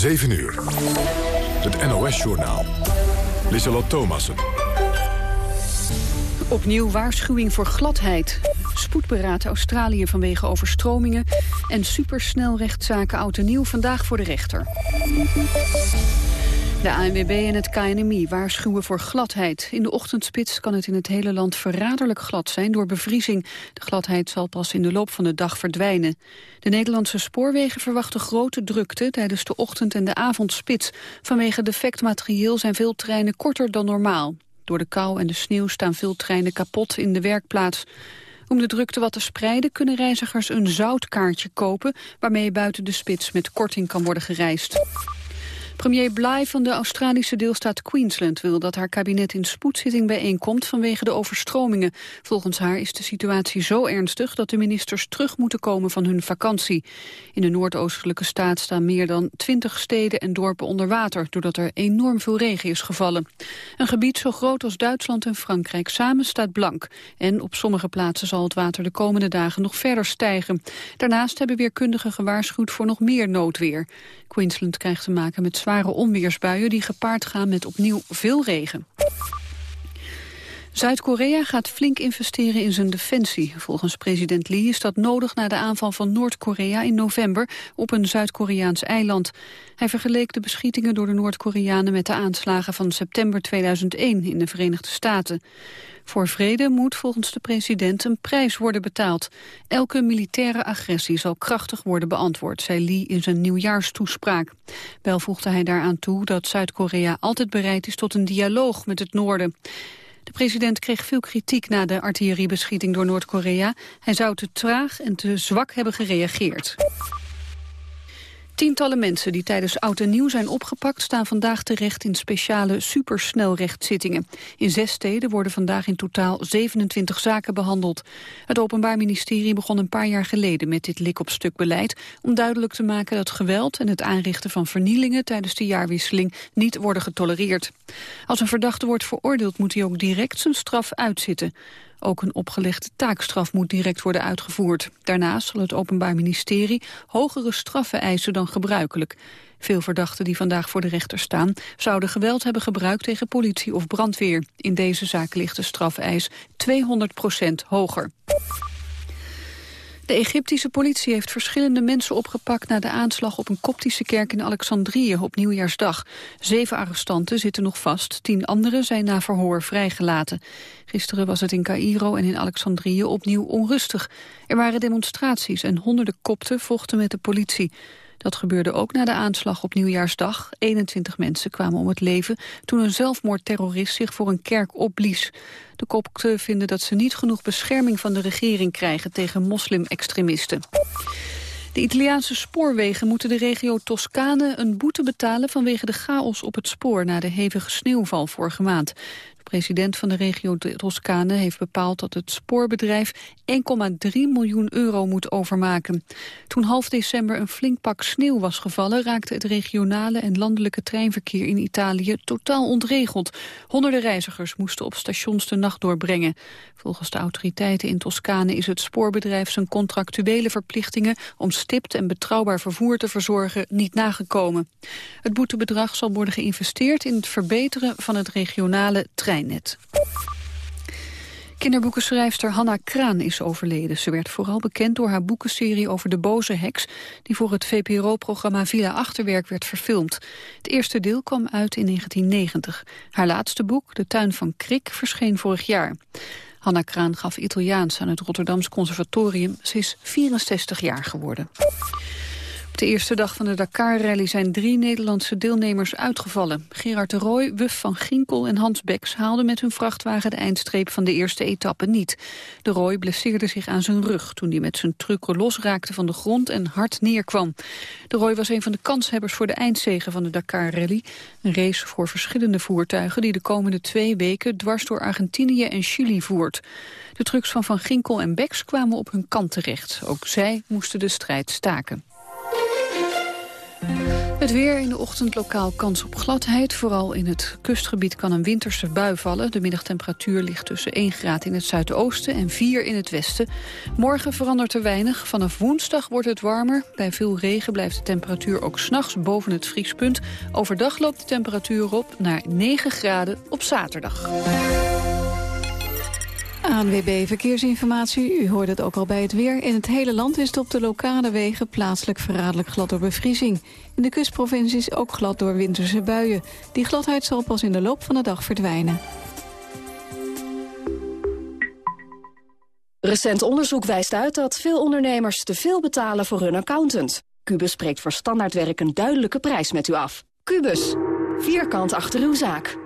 7 uur. Het NOS-journaal. Lieselot Thomassen. Opnieuw waarschuwing voor gladheid. Spoedberaad Australië vanwege overstromingen... en supersnelrechtszaken oud en nieuw vandaag voor de rechter. De ANWB en het KNMI waarschuwen voor gladheid. In de ochtendspits kan het in het hele land verraderlijk glad zijn door bevriezing. De gladheid zal pas in de loop van de dag verdwijnen. De Nederlandse spoorwegen verwachten grote drukte tijdens de ochtend- en de avondspits. Vanwege defect materieel zijn veel treinen korter dan normaal. Door de kou en de sneeuw staan veel treinen kapot in de werkplaats. Om de drukte wat te spreiden kunnen reizigers een zoutkaartje kopen... waarmee buiten de spits met korting kan worden gereisd. Premier Bly van de Australische deelstaat Queensland wil dat haar kabinet in spoedzitting bijeenkomt vanwege de overstromingen. Volgens haar is de situatie zo ernstig dat de ministers terug moeten komen van hun vakantie. In de noordoostelijke staat staan meer dan twintig steden en dorpen onder water doordat er enorm veel regen is gevallen. Een gebied zo groot als Duitsland en Frankrijk samen staat blank. En op sommige plaatsen zal het water de komende dagen nog verder stijgen. Daarnaast hebben weerkundigen gewaarschuwd voor nog meer noodweer. Queensland krijgt te maken met zware onweersbuien die gepaard gaan met opnieuw veel regen. Zuid-Korea gaat flink investeren in zijn defensie. Volgens president Lee is dat nodig na de aanval van Noord-Korea in november op een Zuid-Koreaans eiland. Hij vergeleek de beschietingen door de Noord-Koreanen met de aanslagen van september 2001 in de Verenigde Staten. Voor vrede moet volgens de president een prijs worden betaald. Elke militaire agressie zal krachtig worden beantwoord, zei Lee in zijn nieuwjaarstoespraak. Wel voegde hij daaraan toe dat Zuid-Korea altijd bereid is tot een dialoog met het noorden. De president kreeg veel kritiek na de artilleriebeschieting door Noord-Korea. Hij zou te traag en te zwak hebben gereageerd. Tientallen mensen die tijdens Oud en Nieuw zijn opgepakt... staan vandaag terecht in speciale supersnelrechtzittingen. In zes steden worden vandaag in totaal 27 zaken behandeld. Het Openbaar Ministerie begon een paar jaar geleden met dit lik-op-stuk beleid... om duidelijk te maken dat geweld en het aanrichten van vernielingen... tijdens de jaarwisseling niet worden getolereerd. Als een verdachte wordt veroordeeld moet hij ook direct zijn straf uitzitten. Ook een opgelegde taakstraf moet direct worden uitgevoerd. Daarnaast zal het Openbaar Ministerie hogere straffen eisen dan gebruikelijk. Veel verdachten die vandaag voor de rechter staan... zouden geweld hebben gebruikt tegen politie of brandweer. In deze zaak ligt de strafeis 200% hoger. De Egyptische politie heeft verschillende mensen opgepakt... na de aanslag op een koptische kerk in Alexandrië op Nieuwjaarsdag. Zeven arrestanten zitten nog vast, tien anderen zijn na verhoor vrijgelaten. Gisteren was het in Cairo en in Alexandrië opnieuw onrustig. Er waren demonstraties en honderden kopten vochten met de politie. Dat gebeurde ook na de aanslag op Nieuwjaarsdag. 21 mensen kwamen om het leven toen een zelfmoordterrorist zich voor een kerk opblies. De kopten vinden dat ze niet genoeg bescherming van de regering krijgen tegen moslim-extremisten. De Italiaanse spoorwegen moeten de regio Toscane een boete betalen vanwege de chaos op het spoor na de hevige sneeuwval vorige maand president van de regio Toscane heeft bepaald dat het spoorbedrijf 1,3 miljoen euro moet overmaken. Toen half december een flink pak sneeuw was gevallen, raakte het regionale en landelijke treinverkeer in Italië totaal ontregeld. Honderden reizigers moesten op stations de nacht doorbrengen. Volgens de autoriteiten in Toscane is het spoorbedrijf zijn contractuele verplichtingen om stipt en betrouwbaar vervoer te verzorgen niet nagekomen. Het boetebedrag zal worden geïnvesteerd in het verbeteren van het regionale trein Kinderboekenschrijfster Hanna Kraan is overleden. Ze werd vooral bekend door haar boekenserie over de boze heks... die voor het VPRO-programma Villa Achterwerk werd verfilmd. Het eerste deel kwam uit in 1990. Haar laatste boek, De Tuin van Krik, verscheen vorig jaar. Hanna Kraan gaf Italiaans aan het Rotterdams Conservatorium. Ze is 64 jaar geworden de eerste dag van de Dakar-rally zijn drie Nederlandse deelnemers uitgevallen. Gerard de Rooij, Wuf van Ginkel en Hans Beks haalden met hun vrachtwagen de eindstreep van de eerste etappe niet. De Rooij blesseerde zich aan zijn rug toen hij met zijn truck losraakte van de grond en hard neerkwam. De Rooij was een van de kanshebbers voor de eindzegen van de Dakar-rally. Een race voor verschillende voertuigen die de komende twee weken dwars door Argentinië en Chili voert. De trucks van Van Ginkel en Beks kwamen op hun kant terecht. Ook zij moesten de strijd staken. Het weer in de ochtend lokaal kans op gladheid. Vooral in het kustgebied kan een winterse bui vallen. De middagtemperatuur ligt tussen 1 graad in het zuidoosten en 4 in het westen. Morgen verandert er weinig. Vanaf woensdag wordt het warmer. Bij veel regen blijft de temperatuur ook s'nachts boven het vriespunt. Overdag loopt de temperatuur op naar 9 graden op zaterdag. ANWB Verkeersinformatie. U hoorde het ook al bij het weer. In het hele land is het op de lokale wegen plaatselijk verraderlijk glad door bevriezing. In de kustprovincies ook glad door winterse buien. Die gladheid zal pas in de loop van de dag verdwijnen. Recent onderzoek wijst uit dat veel ondernemers te veel betalen voor hun accountant. Cubus spreekt voor standaardwerk een duidelijke prijs met u af. Cubus, vierkant achter uw zaak.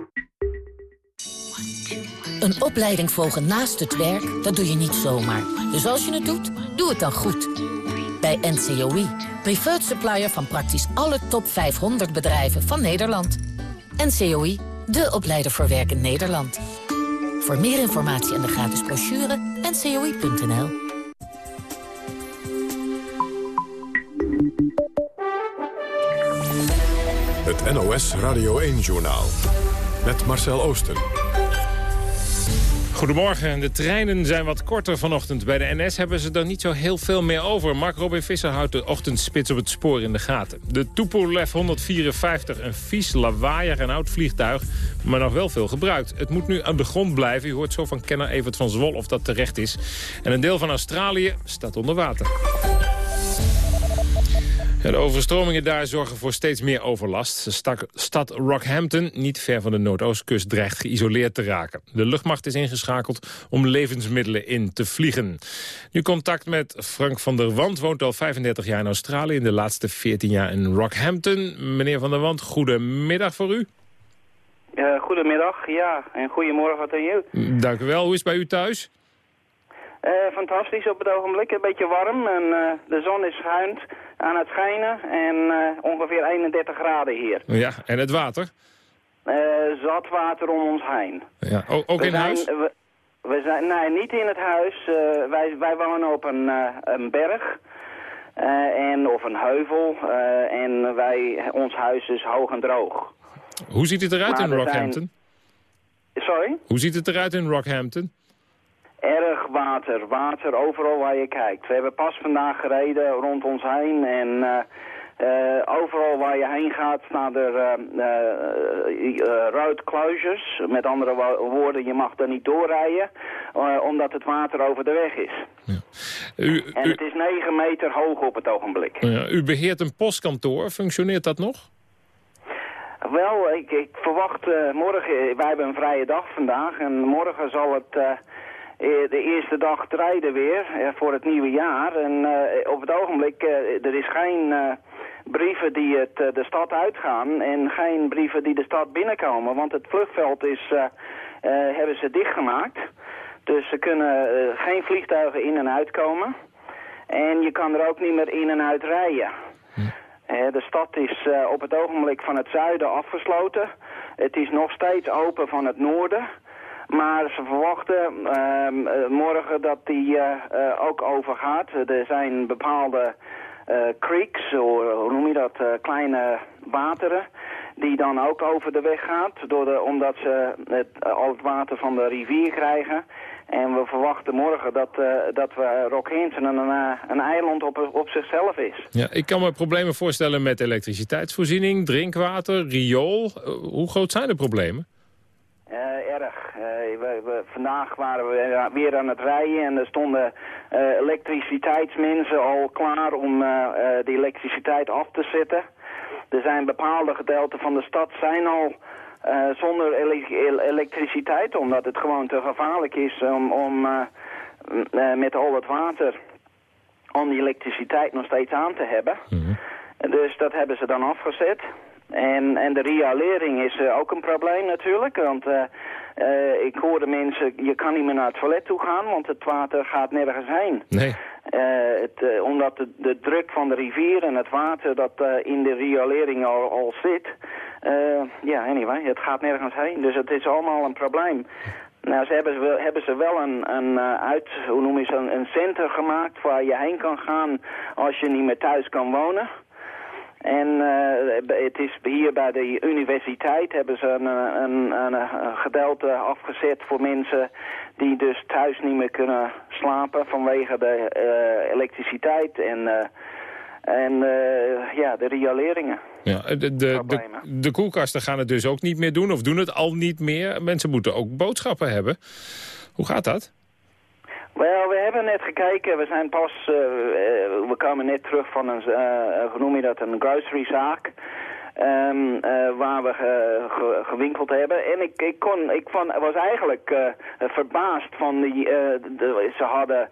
Een opleiding volgen naast het werk, dat doe je niet zomaar. Dus als je het doet, doe het dan goed. Bij NCOI, preferred supplier van praktisch alle top 500 bedrijven van Nederland. NCOI, de opleider voor werk in Nederland. Voor meer informatie en de gratis brochure, ncoi.nl. Het NOS Radio 1-journaal. Met Marcel Oosten. Goedemorgen. De treinen zijn wat korter vanochtend. Bij de NS hebben ze er niet zo heel veel meer over. Mark Robin Visser houdt de ochtendspits op het spoor in de gaten. De Tupolev 154, een vies, lawaaiig en oud vliegtuig... maar nog wel veel gebruikt. Het moet nu aan de grond blijven. U hoort zo van kenner Evert van Zwol of dat terecht is. En een deel van Australië staat onder water de overstromingen daar zorgen voor steeds meer overlast. De stad Rockhampton, niet ver van de Noordoostkust, dreigt geïsoleerd te raken. De luchtmacht is ingeschakeld om levensmiddelen in te vliegen. Nu contact met Frank van der Wand, woont al 35 jaar in Australië... in de laatste 14 jaar in Rockhampton. Meneer van der Wand, goedemiddag voor u. Uh, goedemiddag, ja, en goedemorgen aan u. Dank u wel. Hoe is het bij u thuis? Uh, fantastisch op het ogenblik, een beetje warm en uh, de zon is schuin aan het schijnen en uh, ongeveer 31 graden hier. Ja, en het water? zat water om ons heen. Ja, ook, ook in huis? We, we, zijn, nee, niet in het huis. wij, wij wonen op een, een berg. en, of een heuvel. en wij, ons huis is hoog en droog. Hoe ziet het eruit maar in Rockhampton? Zijn... Sorry? Hoe ziet het eruit in Rockhampton? Erg water. Water overal waar je kijkt. We hebben pas vandaag gereden rond ons heen en uh, uh, overal waar je heen gaat staan er uh. Met andere woorden, je mag er niet doorrijden omdat het water over de weg is. Ja. U, en het is 9 meter hoog op het ogenblik. Ja, u beheert een postkantoor. Functioneert dat nog? Wel, ik, ik verwacht morgen, wij hebben een vrije dag vandaag en morgen zal het eh, de eerste dag rijden weer eh, voor het nieuwe jaar. En eh, op het ogenblik, er is geen brieven die het, de stad uitgaan en geen brieven die de stad binnenkomen. Want het vluchtveld is, hebben ze dichtgemaakt. Dus ze kunnen geen vliegtuigen in en uitkomen. En je kan er ook niet meer in en uit rijden. Hm. de stad is op het ogenblik van het zuiden afgesloten. Het is nog steeds open van het noorden. Maar ze verwachten uh, morgen dat die uh, ook overgaat. Er zijn bepaalde creeks, hoe noem je dat, kleine wateren die dan ook over de weg gaat, door de, omdat ze het, al het water van de rivier krijgen. En we verwachten morgen dat, uh, dat we Rockhampton een, een eiland op, op zichzelf is. Ja, ik kan me problemen voorstellen met elektriciteitsvoorziening, drinkwater, riool. hoe groot zijn de problemen? Erg. Uh, we, we, vandaag waren we weer aan het rijden en er stonden uh, elektriciteitsmensen al klaar om uh, de elektriciteit af te zetten. Er zijn bepaalde gedeelten van de stad zijn al zonder elektriciteit, omdat het gewoon te gevaarlijk is om, om met al het water om die elektriciteit nog steeds aan te hebben. Mhm. Dus dat hebben ze dan afgezet. En, en de riolering is uh, ook een probleem natuurlijk, want uh, ik hoorde mensen, je kan niet meer naar het toilet toe gaan, want het water gaat nergens heen. Nee. het, omdat de, de, druk van de rivier en het water dat in de riolering al, al zit, ja, anyway, het gaat nergens heen. Dus het is allemaal een probleem. Nou, ze hebben, hebben ze wel een, een uit, hoe noem je een, een center gemaakt waar je heen kan gaan als je niet meer thuis kan wonen. En uh, het is hier bij de universiteit hebben ze een, een, een, een, gedeelte afgezet voor mensen die dus thuis niet meer kunnen slapen vanwege de uh, elektriciteit en, uh, en ja, de rioleringen. Ja, de, de, de, de, koelkasten gaan het dus ook niet meer doen of doen het al niet meer. Mensen moeten ook boodschappen hebben. Hoe gaat dat? Wel, we hebben net gekeken. We zijn pas, uh, we komen net terug van een, uh, hoe noem je dat, een groceryzaak. Um, uh, waar we ge, ge, gewinkeld hebben. En ik, ik, kon, ik van, was eigenlijk verbaasd van die, de, ze hadden,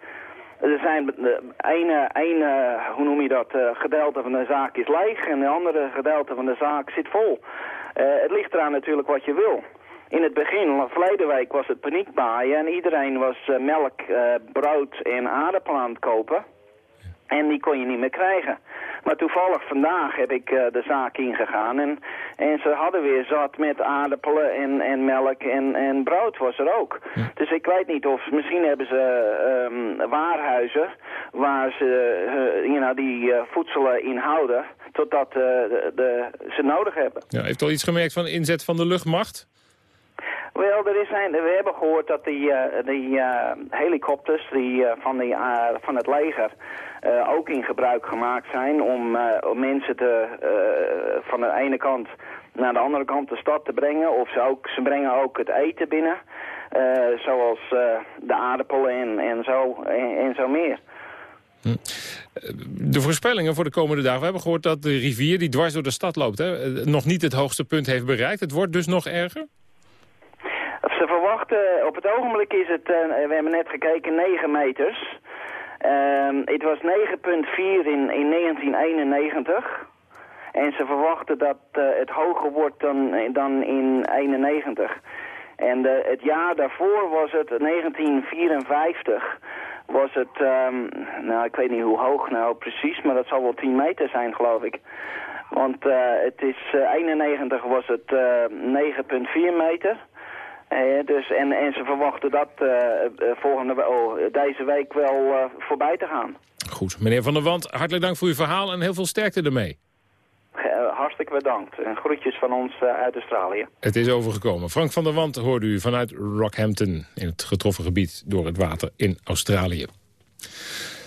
er zijn de ene, ene, hoe noem je dat, gedeelte van de zaak is leeg en de andere gedeelte van de zaak zit vol. het ligt eraan natuurlijk wat je wil in het begin, verleden week, was het paniekbaaien en iedereen was uh, melk, uh, brood en aardappelen aan het kopen. En die kon je niet meer krijgen. Maar toevallig vandaag heb ik uh, de zaak ingegaan en, en ze hadden weer zat met aardappelen en, en melk en, en brood was er ook. Dus ik weet niet of, misschien hebben ze um, waarhuizen waar ze uh, you know, die uh, voedselen in houden totdat de, de, ze nodig hebben. Ja, heeft u al iets gemerkt van inzet van de luchtmacht? Wel, er we hebben gehoord dat die, uh, die uh, helikopters die, uh, van, die, van het leger ook in gebruik gemaakt zijn om, om mensen te, van de ene kant naar de andere kant de stad te brengen. Of ze, ook, ze brengen ook het eten binnen, zoals de aardappelen en, en, zo, en, en zo meer. Hm. De voorspellingen voor de komende dagen. We hebben gehoord dat de rivier die dwars door de stad loopt... Hè, nog niet het hoogste punt heeft bereikt. Het wordt dus nog erger? Ze verwachten, op het ogenblik is het, uh, we hebben net gekeken, 9 meters. Uh, het was 9,4 in, in 1991. En ze verwachten dat uh, het hoger wordt dan, dan in 91. En het jaar daarvoor was het 1954 was het, um, nou ik weet niet hoe hoog nou precies, maar dat zal wel 10 meter zijn geloof ik. Want uh, het is, uh, 91 was het uh, 9,4 meter. Dus, en, en ze verwachten dat uh, volgende, oh, deze week wel voorbij te gaan. Goed, meneer Van der Wand, hartelijk dank voor uw verhaal en heel veel sterkte ermee. hartstikke bedankt. En groetjes van ons uit Australië. Het is overgekomen. Frank van der Wand hoorde u vanuit Rockhampton... in het getroffen gebied door het water in Australië.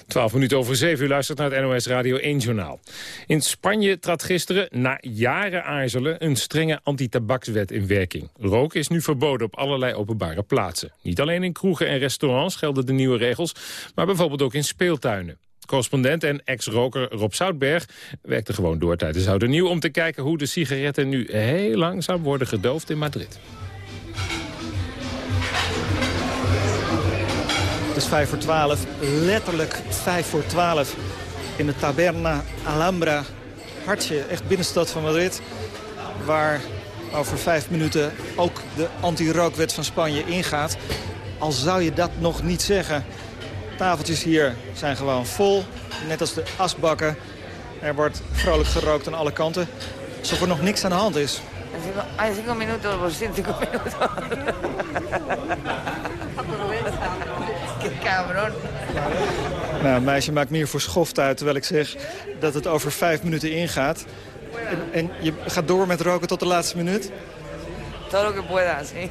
12 minuten over 7 uur luistert naar het NOS Radio 1 Journaal. In Spanje trad gisteren, na jaren aarzelen, een strenge antitabakswet in werking. Roken is nu verboden op allerlei openbare plaatsen. Niet alleen in kroegen en restaurants gelden de nieuwe regels, maar bijvoorbeeld ook in speeltuinen. Correspondent en ex-roker Rob Zoutberg werkte gewoon door tijdens Nieuw... om te kijken hoe de sigaretten nu heel langzaam worden gedoofd in Madrid. Het is 5 voor 12, letterlijk 5 voor 12 in de Taberna Alhambra. Hartje, echt binnenstad van Madrid. Waar over vijf minuten ook de anti-rookwet van Spanje ingaat. Al zou je dat nog niet zeggen. Tafeltjes hier zijn gewoon vol, net als de asbakken. Er wordt vrolijk gerookt aan alle kanten. Alsof er nog niks aan de hand is. Hay cinco minutos, por cinco minutos. Cabron. Nou, het meisje maakt meer voor schoft uit, terwijl ik zeg dat het over vijf minuten ingaat. En, en je gaat door met roken tot de laatste minuut? Todo lo que pueda, sí.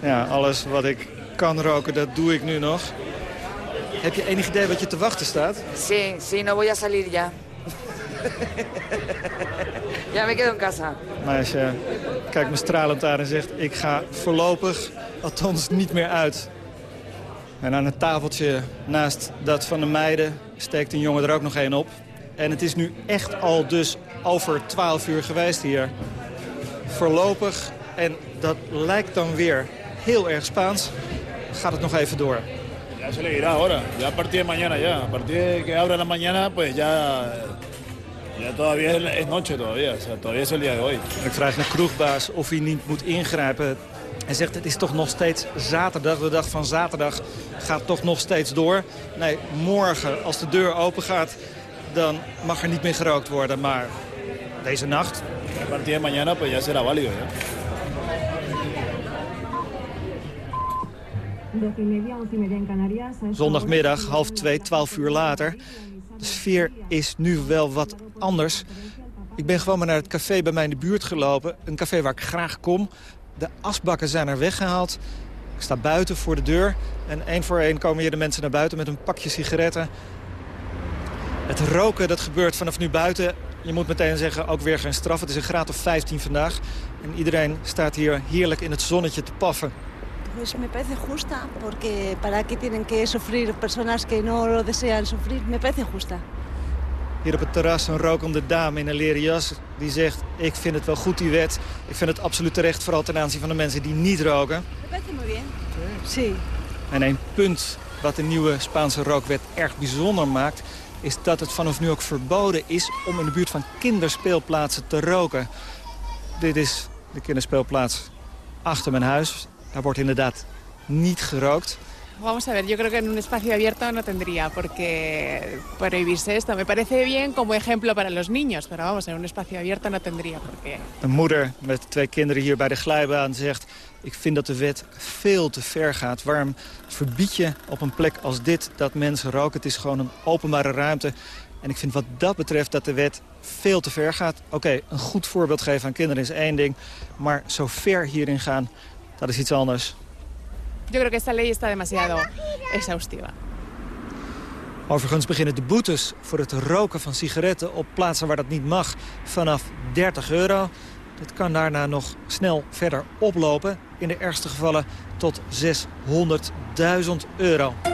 Ja, alles wat ik kan roken, dat doe ik nu nog. Heb je enig idee wat je te wachten staat? Sí, sí, no voy a salir ya. ja, me quedo en casa. Meisje kijkt me stralend aan en zegt... ik ga voorlopig, althans niet meer uit. En aan het tafeltje naast dat van de meiden steekt een jongen er ook nog één op. En het is nu echt al dus over 12 uur geweest hier. Voorlopig, en dat lijkt dan weer heel erg Spaans, gaat het nog even door. Ja, se le irá ahora. Ya a partir de mañana ya. A partir de que abra la mañana, pues ya... Ja, todavía es noche todavía. O sea, todavía es el día de hoy. Ik vraag naar kroegbaas of hij niet moet ingrijpen. Hij zegt het is toch nog steeds zaterdag. De dag van zaterdag gaat toch nog steeds door. Nee, morgen als de deur open gaat, dan mag er niet meer gerookt worden. Maar deze nacht... A partir de mañana pues ya será válido, ja. Zondagmiddag, half twee, twaalf uur later. De sfeer is nu wel wat anders. Ik ben gewoon maar naar het café bij mij in de buurt gelopen. Een café waar ik graag kom. De asbakken zijn er weggehaald. Ik sta buiten voor de deur. En één voor één komen hier de mensen naar buiten met een pakje sigaretten. Het roken dat gebeurt vanaf nu buiten. Je moet meteen zeggen, ook weer geen straf. Het is een graad of 15 vandaag. En iedereen staat hier heerlijk in het zonnetje te paffen. Pues me parece justa, porque para qué tienen que sufrir personas que no lo desean sufrir, me parece justa. Hier op het terras een rokende dame in een leren jas. Die zegt, ik vind het wel goed die wet. Ik vind het absoluut terecht, vooral ten aanzien van de mensen die niet roken. Parece muy bien. Sí. En een punt wat de nieuwe Spaanse rookwet erg bijzonder maakt... is dat het vanaf nu ook verboden is om in de buurt van kinderspeelplaatsen te roken. Dit is de kinderspeelplaats achter mijn huis. Daar wordt inderdaad niet gerookt. Vamos a ver, yo creo que en un espacio abierto no tendría por qué prohibirse esto. Me parece bien como ejemplo para los niños, pero vamos, en un espacio abierto no tendría por qué. Een moeder met twee kinderen hier bij de glijbaan zegt... ik vind dat de wet veel te ver gaat. Waarom verbied je op een plek als dit dat mensen roken? Het is gewoon een openbare ruimte. En ik vind wat dat betreft dat de wet veel te ver gaat. Oké, een goed voorbeeld geven aan kinderen is één ding. Maar zo ver hierin gaan, dat is iets anders. Yo creo que esta ley está demasiado exhaustiva. Overigens beginnen de boetes voor het roken van sigaretten op plaatsen waar dat niet mag vanaf 30 euro. Dit kan daarna nog snel verder oplopen. In de ergste gevallen tot 600.000 euro.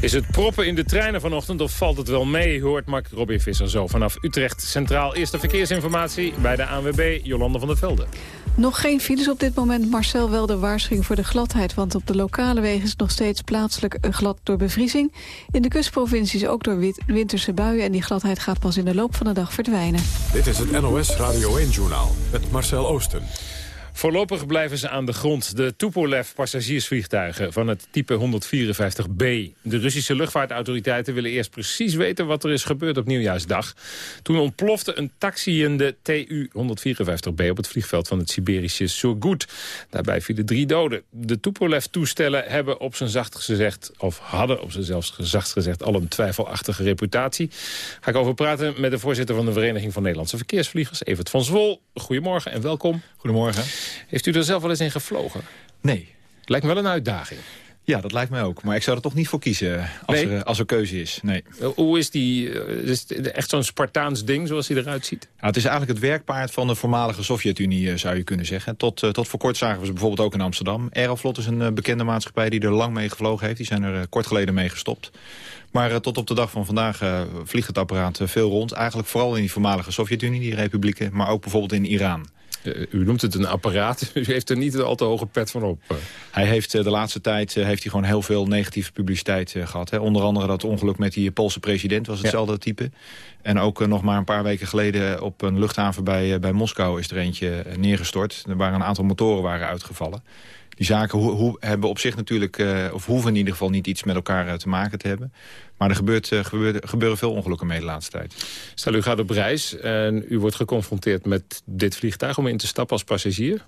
Is het proppen in de treinen vanochtend of valt het wel mee? Hoort Mark Robin Visser zo vanaf Utrecht Centraal. Eerste verkeersinformatie bij de ANWB, Jolande van der Velde. Nog geen files op dit moment, Marcel wel de waarschuwing voor de gladheid... want op de lokale wegen is het nog steeds plaatselijk glad door bevriezing. In de kustprovincies ook door winterse buien... en die gladheid gaat pas in de loop van de dag verdwijnen. Dit is het NOS Radio 1-journaal met Marcel Oosten. Voorlopig blijven ze aan de grond. De Tupolev passagiersvliegtuigen van het type 154B. De Russische luchtvaartautoriteiten willen eerst precies weten wat er is gebeurd op nieuwjaarsdag. Toen ontplofte een taxiënde Tu-154B op het vliegveld van het Siberische Surgut. Daarbij vielen drie doden. De Tupolev-toestellen hebben op zijn zacht gezegd, of hadden op zijn zelfs zacht gezegd, al een twijfelachtige reputatie. Ga ik over praten met de voorzitter van de Vereniging van Nederlandse Verkeersvliegers, Evert van Zwol. Goedemorgen en welkom. Goedemorgen. Heeft u er zelf wel eens in gevlogen? Nee. Lijkt me wel een uitdaging. Ja, dat lijkt mij ook. Maar ik zou er toch niet voor kiezen als, Nee? er, als er keuze is. Nee. Hoe is die, eh, is het echt zo'n Spartaans ding zoals hij eruit ziet? Ja, het is eigenlijk het werkpaard van de voormalige Sovjet-Unie, eh, zou je kunnen zeggen. Tot, eh, tot voor kort zagen we ze bijvoorbeeld ook in Amsterdam. Aeroflot is een bekende maatschappij die er lang mee gevlogen heeft. Die zijn er kort geleden mee gestopt. Maar tot op de dag van vandaag vliegt het apparaat veel rond. Eigenlijk vooral in die voormalige Sovjet-Unie, die republieken. Maar ook bijvoorbeeld in Iran. Eh, u noemt het een apparaat. U heeft er niet een al te hoge pet van op. eh. Hij heeft eh, de laatste tijd heeft hij gewoon heel veel negatieve publiciteit eh, gehad. Hè. Onder andere dat ongeluk met die Poolse president was hetzelfde type. En ook nog maar een paar weken geleden op een luchthaven bij, bij Moskou is er eentje neergestort. Er waren een aantal motoren waren uitgevallen. Die zaken hoe, hoe, hebben op zich natuurlijk, of hoeven in ieder geval niet iets met elkaar te maken te hebben. Maar er gebeurt, eh, gebeurt, gebeuren veel ongelukken mee de laatste tijd. Stel, u gaat op reis en u wordt geconfronteerd met dit vliegtuig... om in te stappen als passagier.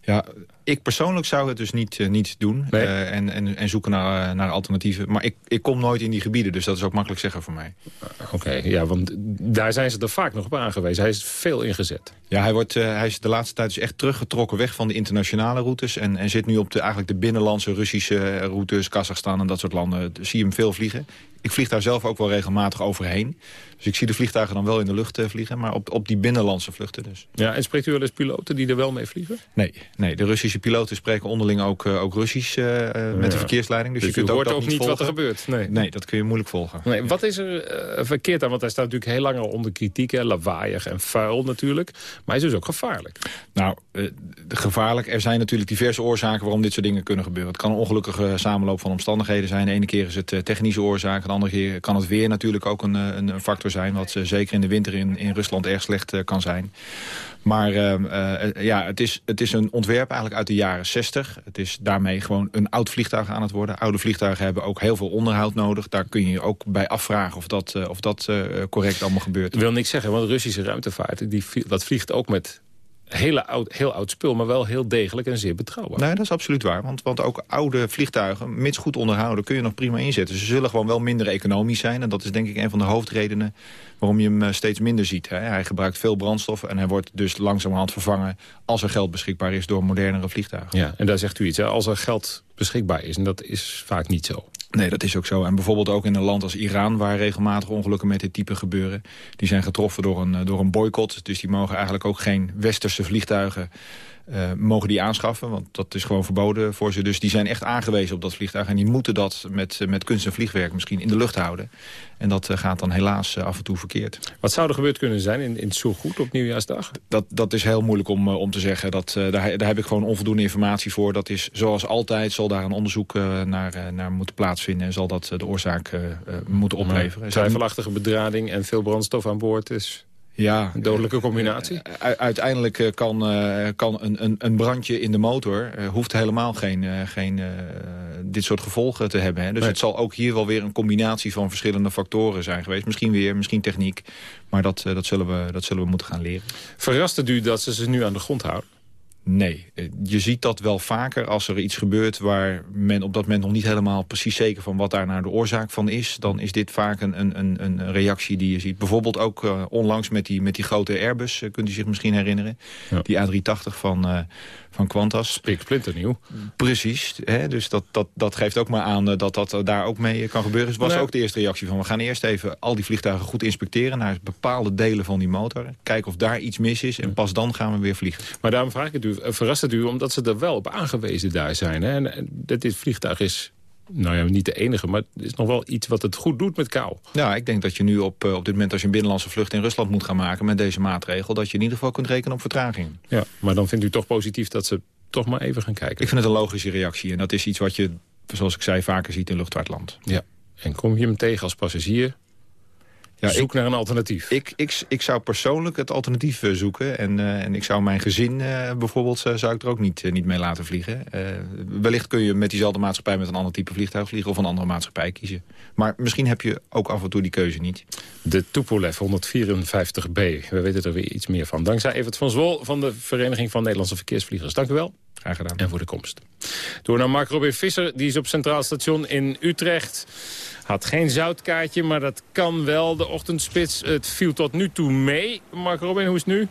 Ja, ik persoonlijk zou het dus niet, eh, niet doen. Nee. eh, en, en, en zoeken naar, eh, naar alternatieven. Maar ik, ik kom nooit in die gebieden, dus dat is ook makkelijk zeggen voor mij. Oké, ja, want daar zijn ze er vaak nog op aangewezen. Hij is veel ingezet. Ja, hij, wordt, hij is de laatste tijd dus echt teruggetrokken weg van de internationale routes. En, en zit nu op de, eigenlijk de binnenlandse Russische routes, Kazachstan en dat soort landen. Dus zie hem veel vliegen. Ik vlieg daar zelf ook wel regelmatig overheen. Dus ik zie de vliegtuigen dan wel in de lucht vliegen, maar op, op die binnenlandse vluchten dus. Ja, en spreekt u wel eens piloten die er wel mee vliegen? Nee, nee de Russische piloten spreken onderling ook, eh, ook Russisch eh, eh, met de verkeersleiding. Dus, Dus, je kunt hoort ook, niet wat er volgen. gebeurt. Nee. Nee, dat kun je moeilijk volgen. Nee, wat is er verkeerd aan? Want hij staat natuurlijk heel lang al onder kritiek. Hè? Lawaaiig en vuil natuurlijk. Maar hij is dus ook gevaarlijk. Nou, de- gevaarlijk. Er zijn natuurlijk diverse oorzaken waarom dit soort dingen kunnen gebeuren. Het kan een ongelukkige samenloop van omstandigheden zijn. De ene keer is het technische oorzaken. De andere keer kan het weer natuurlijk ook een, een, factor zijn. Wat zeker in de winter in, in Rusland erg slecht kan zijn. Maar ehm, eh, ja, het is, het is een ontwerp eigenlijk uit de jaren 60. Het is daarmee gewoon een oud vliegtuig aan het worden. Oude vliegtuigen hebben ook heel veel onderhoud nodig. Daar kun je je ook bij afvragen of dat, eh, of dat eh, correct allemaal gebeurt. Dat wil niks zeggen, want Russische ruimtevaart... Die, dat vliegt ook met hele oud, heel oud spul, maar wel heel degelijk en zeer betrouwbaar. Nee, dat is absoluut waar. Want, want ook oude vliegtuigen, mits goed onderhouden, kun je nog prima inzetten. Ze zullen gewoon wel minder economisch zijn. En dat is denk ik een van de hoofdredenen waarom je hem eh, steeds minder ziet. Hè. Hij gebruikt veel brandstof en hij wordt dus langzamerhand vervangen... als er geld beschikbaar is door modernere vliegtuigen. Ja, en daar zegt u iets. Hè? Als er geld beschikbaar is, en dat is vaak niet zo. Nee, dat is ook zo. En bijvoorbeeld ook in een land als Iran... waar regelmatig ongelukken met dit type gebeuren. Die zijn getroffen door een, eh, door een boycott. Dus die mogen eigenlijk ook geen westerse vliegtuigen uh, mogen die aanschaffen. Want dat is gewoon verboden voor ze. Dus die zijn echt aangewezen op dat vliegtuig. En die moeten dat met, met kunst en vliegwerk misschien in de lucht houden. En dat uh, gaat dan helaas uh, af en toe verkeerd. Wat zou er gebeurd kunnen zijn in, in goed op Nieuwjaarsdag? Dat, dat is heel moeilijk om, om te zeggen. Dat, daar, daar heb ik gewoon onvoldoende informatie voor. Dat is zoals altijd, zal daar een onderzoek naar, naar moeten plaatsvinden. En zal dat de oorzaak moeten opleveren. Twijfelachtige bedrading en veel brandstof aan boord is ja, een dodelijke combinatie? uiteindelijk eh, kan, kan een, een, een, brandje in de motor... Hoeft helemaal geen, geen dit soort gevolgen te hebben. Hè. Dus het zal ook hier wel weer een combinatie van verschillende factoren zijn geweest. Misschien weer, misschien techniek. Maar dat, dat, zullen, we, dat zullen we moeten gaan leren. Verrast het u dat ze ze nu aan de grond houden? Nee, eh, je ziet dat wel vaker als er iets gebeurt... waar men op dat moment nog niet helemaal precies zeker van... wat daar nou de oorzaak van is. Dan is dit vaak een, een, een reactie die je ziet. Bijvoorbeeld ook uh, onlangs met die, met die grote Airbus, uh, kunt u zich misschien herinneren. Die A380 van, uh, van Qantas. Spik splinternieuw. Precies, hè? dus dat, dat, dat geeft ook maar aan dat dat daar ook mee kan gebeuren. Dus was ook de eerste reactie van... we gaan eerst even al die vliegtuigen goed inspecteren... naar bepaalde delen van die motor. Kijken of daar iets mis is en pas dan gaan we weer vliegen. Maar daarom vraag ik het u eh, verrast het u omdat ze er wel op aangewezen daar zijn. Hè? En dit vliegtuig is nou ja, niet de enige, maar het is nog wel iets wat het goed doet met kou. Ja, ik denk dat je nu op, eh, op dit moment als je een binnenlandse vlucht in Rusland moet gaan maken met deze maatregel, dat je in ieder geval kunt rekenen op vertraging. Ja, maar dan vindt u toch positief dat ze toch maar even gaan kijken. Ik vind het een logische reactie en dat is iets wat je, zoals ik zei, vaker ziet in luchtvaartland. Ja, en kom je hem tegen als passagier, ja, Zoek naar een alternatief. Ik, ik, ik zou persoonlijk het alternatief eh, zoeken. En, uh, en ik zou mijn gezin uh, bijvoorbeeld zou ik er ook niet, niet mee laten vliegen. wellicht kun je met diezelfde maatschappij met een ander type vliegtuig vliegen... of een andere maatschappij kiezen. Maar misschien heb je ook af en toe die keuze niet. De Tupolev 154B. We weten er weer iets meer van. Dankzij Evert van Zwol van de Vereniging van Nederlandse Verkeersvliegers. Dank u wel. Graag gedaan. En voor de komst. Door naar Mark Robin Visser. Die is op Centraal Station in Utrecht. Had geen zoutkaartje, maar dat kan wel. De ochtendspits, het viel tot nu toe mee. Mark Robin, hoe is het nu?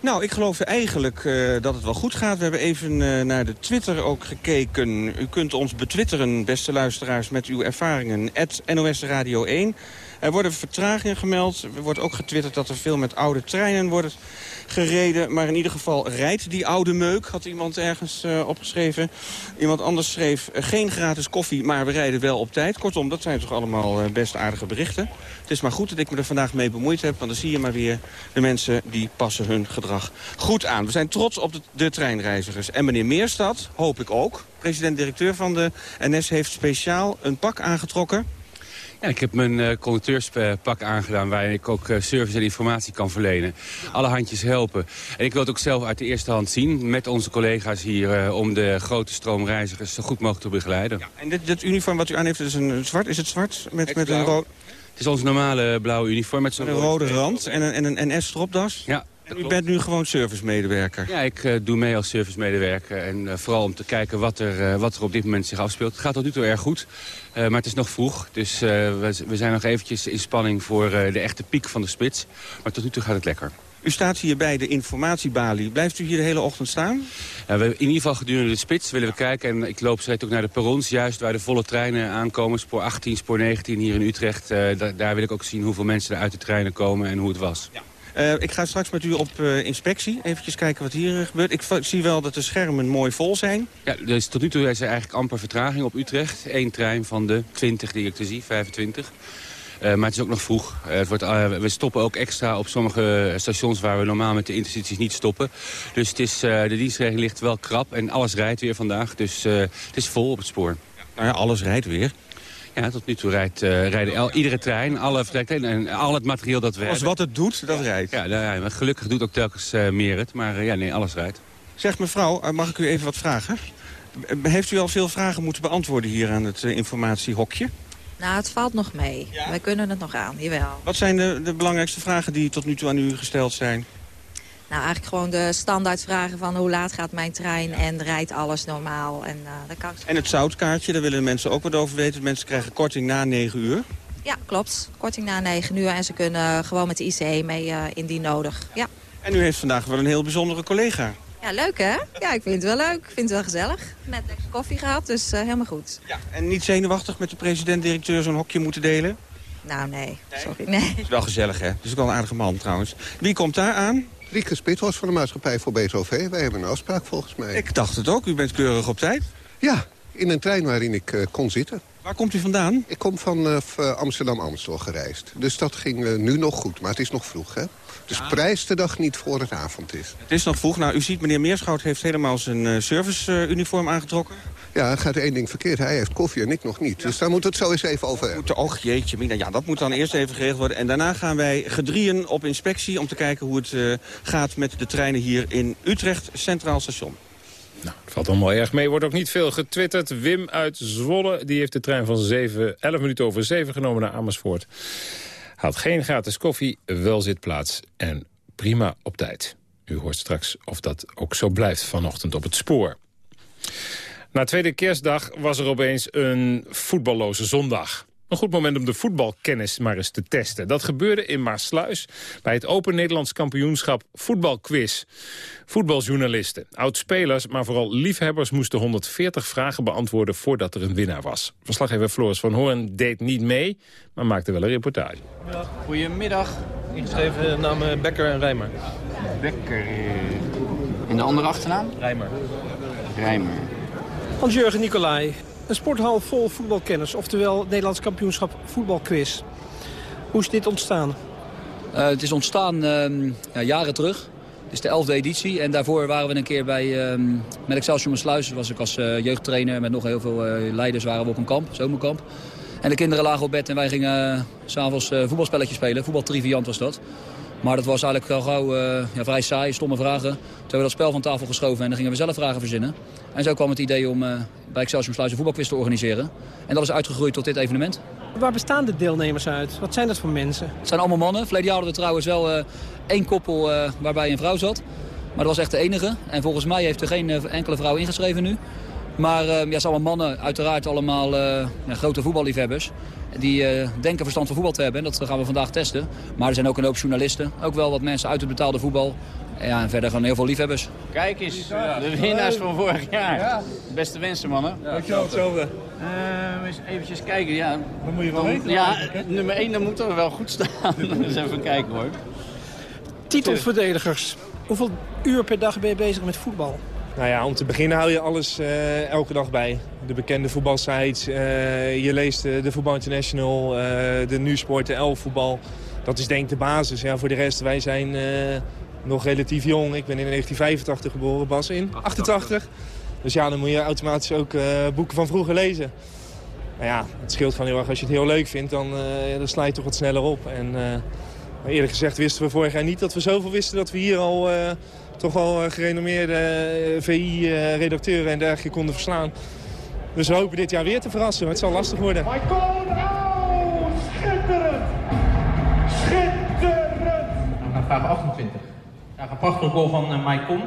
Nou, ik geloof eigenlijk uh, dat het wel goed gaat. We hebben even uh, naar de Twitter ook gekeken. U kunt ons betwitteren, beste luisteraars, met uw ervaringen. NOS Radio 1. Er worden vertragingen gemeld. Er wordt ook getwitterd dat er veel met oude treinen wordt gereden. Maar in ieder geval rijdt die oude meuk, had iemand ergens uh, opgeschreven. Iemand anders schreef uh, geen gratis koffie, maar we rijden wel op tijd. Kortom, dat zijn toch allemaal uh, best aardige berichten. Het is maar goed dat ik me er vandaag mee bemoeid heb. Want dan zie je maar weer de mensen die passen hun gedrag goed aan. We zijn trots op de, de treinreizigers. En meneer Meerstad, hoop ik ook, president-directeur van de NS... heeft speciaal een pak aangetrokken ja, ik heb mijn uh, conducteurspak aangedaan waar ik ook uh, service en informatie kan verlenen. Alle handjes helpen. En ik wil het ook zelf uit de eerste hand zien met onze collega's hier... Uh, om de grote stroomreizigers zo goed mogelijk te begeleiden. Ja, en dit, dit, uniform wat u aan heeft, is een zwart. Is het zwart? Met, met een rood... Het is ons normale blauwe uniform met zo'n rode, rode rand en een, en een NS-stropdas? Ja, u bent nu gewoon servicemedewerker? Ja, ik uh, doe mee als servicemedewerker. En uh, vooral om te kijken wat er, uh, wat er op dit moment zich afspeelt. Het gaat tot nu toe erg goed, maar het is nog vroeg. Dus we, we, zijn nog eventjes in spanning voor de echte piek van de spits. Maar tot nu toe gaat het lekker. U staat hier bij de informatiebalie. Blijft u hier de hele ochtend staan? Ja, we, in ieder geval gedurende de spits willen we kijken. En ik loop straks ook naar de perrons, juist waar de volle treinen aankomen. Spoor 18, spoor 19 hier in Utrecht. Da daar wil ik ook zien hoeveel mensen er uit de treinen komen en hoe het was. Ja. Uh, ik ga straks met u op uh, inspectie. Even kijken wat hier uh, gebeurt. Ik zie wel dat de schermen mooi vol zijn. Ja, dus tot nu toe is er eigenlijk amper vertraging op Utrecht. Eén trein van de 20 die ik te zie, 25. maar het is ook nog vroeg. het wordt, we stoppen ook extra op sommige stations waar we normaal met de intercities niet stoppen. Dus het is, de dienstregeling ligt wel krap en alles rijdt weer vandaag. Dus het is vol op het spoor. Nou ja, alles rijdt weer. Ja, tot nu toe rijdt, uh, rijden el, iedere trein, alle en al het materieel dat we Als wat het doet, dat rijdt. Ja, nou, ja gelukkig doet ook telkens uh, meer het. Maar uh, ja, nee, alles rijdt. Zeg mevrouw, mag ik u even wat vragen? Heeft u al veel vragen moeten beantwoorden hier aan het informatiehokje? Nou, het valt nog mee. Ja? Wij kunnen het nog aan, jawel. Wat zijn de, de belangrijkste vragen die tot nu toe aan u gesteld zijn? Nou, eigenlijk gewoon de standaardvragen van hoe laat gaat mijn trein en rijdt alles normaal. En, uh, dat kan... en het zoutkaartje, daar willen mensen ook wat over weten. Mensen krijgen korting na 9 uur. Ja, klopt. Korting na 9 uur en ze kunnen gewoon met de ICE mee uh, indien nodig. Ja. En u heeft vandaag wel een heel bijzondere collega. Ja, leuk hè? Ja, ik vind het wel leuk. Ik vind het wel gezellig. Net lekker koffie gehad, dus uh, helemaal goed. Ja, en niet zenuwachtig met de president-directeur zo'n hokje moeten delen? Nou, nee. Sorry, nee. Het is wel gezellig, hè? Het is ook wel een aardige man, trouwens. Wie komt daar aan? Rieke Spitros van de Maatschappij voor BSOV. Wij hebben een afspraak, volgens mij. Ik dacht het ook. U bent keurig op tijd. Ja, in een trein waarin ik uh, kon zitten. Waar komt u vandaan? Ik kom van uh, Amsterdam-Amstel gereisd. Dus dat ging uh, nu nog goed, maar het is nog vroeg, hè? Dus ja. prijs de dag niet voor het avond is. Het is nog vroeg. Nou, u ziet, meneer Meerschout heeft helemaal zijn uh, serviceuniform aangetrokken. Ja, gaat één ding verkeerd. Hij heeft koffie en ik nog niet. Ja. Dus daar moet het zo eens even over hebben. Moet, och, jeetje, Mina. Ja, dat moet dan eerst even geregeld worden. En daarna gaan wij gedrieën op inspectie... om te kijken hoe het uh, gaat met de treinen hier in Utrecht Centraal Station. Nou, het valt allemaal erg mee. Wordt ook niet veel getwitterd. Wim uit Zwolle die heeft de trein van 7, 11 minuten over 7 genomen naar Amersfoort. Haalt geen gratis koffie, wel zitplaats en prima op tijd. U hoort straks of dat ook zo blijft vanochtend op het spoor. Na tweede kerstdag was er opeens een voetballoze zondag. Een goed moment om de voetbalkennis maar eens te testen. Dat gebeurde in Maassluis bij het Open Nederlands Kampioenschap Voetbalquiz. Voetbaljournalisten, oud-spelers, maar vooral liefhebbers... moesten 140 vragen beantwoorden voordat er een winnaar was. Verslaggever Floris van Hoorn deed niet mee, maar maakte wel een reportage. Goedemiddag. Ingeschreven namen Becker en Rijmer. Becker. En de andere achternaam? Rijmer. Rijmer. Hans-Jurgen Nicolai, een sporthal vol voetbalkennis, oftewel Nederlands kampioenschap voetbalquiz. Hoe is dit ontstaan? Uh, het is ontstaan uh, ja, jaren terug. Het is de elfde editie en daarvoor waren we een keer bij, uh, met Excelsior Sluis. was ik als uh, jeugdtrainer met nog heel veel leiders waren we op een kamp, zomerkamp. En de kinderen lagen op bed en wij gingen s'avonds voetbalspelletjes spelen. Voetbaltriviant was dat. Maar dat was eigenlijk al gauw ja, vrij saai, stomme vragen. Toen hebben we dat spel van tafel geschoven en dan gingen we zelf vragen verzinnen. En zo kwam het idee om uh, bij Excelsior Sluis een voetbalquiz te organiseren. En dat is uitgegroeid tot dit evenement. Waar bestaan de deelnemers uit? Wat zijn dat voor mensen? Het zijn allemaal mannen. Verleden jaar hadden we trouwens wel uh, één koppel waarbij een vrouw zat. Maar dat was echt de enige. En volgens mij heeft er geen enkele vrouw ingeschreven nu. Maar ja, het zijn allemaal mannen, uiteraard allemaal ja, grote voetballiefhebbers. Die denken verstand van voetbal te hebben. En dat gaan we vandaag testen. Maar er zijn ook een hoop journalisten. Ook wel wat mensen uit het betaalde voetbal. Ja, en verder gewoon heel veel liefhebbers. Kijk eens, de winnaars van vorig jaar. Ja. Beste wensen, mannen. Ja, Dankjewel, hetzelfde. Uh, eens eventjes kijken, ja. Dan moet je wel weten. Ja, nummer 1, dan moet er wel goed staan. eens even kijken, hoor. Titelverdedigers. Hoeveel uur per dag ben je bezig met voetbal? Nou ja, om te beginnen hou je alles uh, elke dag bij. De bekende voetbalsites, uh, je leest uh, de Voetbal International, de Nusport, de Elfvoetbal. Dat is denk ik de basis. Ja, voor de rest, wij zijn nog relatief jong. Ik ben in 1985 geboren, Bas in 88. Dus ja, dan moet je automatisch ook boeken van vroeger lezen. Maar ja, het scheelt gewoon heel erg. Als je het heel leuk vindt, dan, dan sla je toch wat sneller op. En eerlijk gezegd wisten we vorig jaar niet dat we zoveel wisten... dat we hier al toch wel gerenommeerde VI-redacteuren en dergelijke konden verslaan. Dus we hopen dit jaar weer te verrassen, maar het zal lastig worden. Schitterend! Schitterend! Naar vraag 28. Ja, een prachtig goal van uh, Maicon.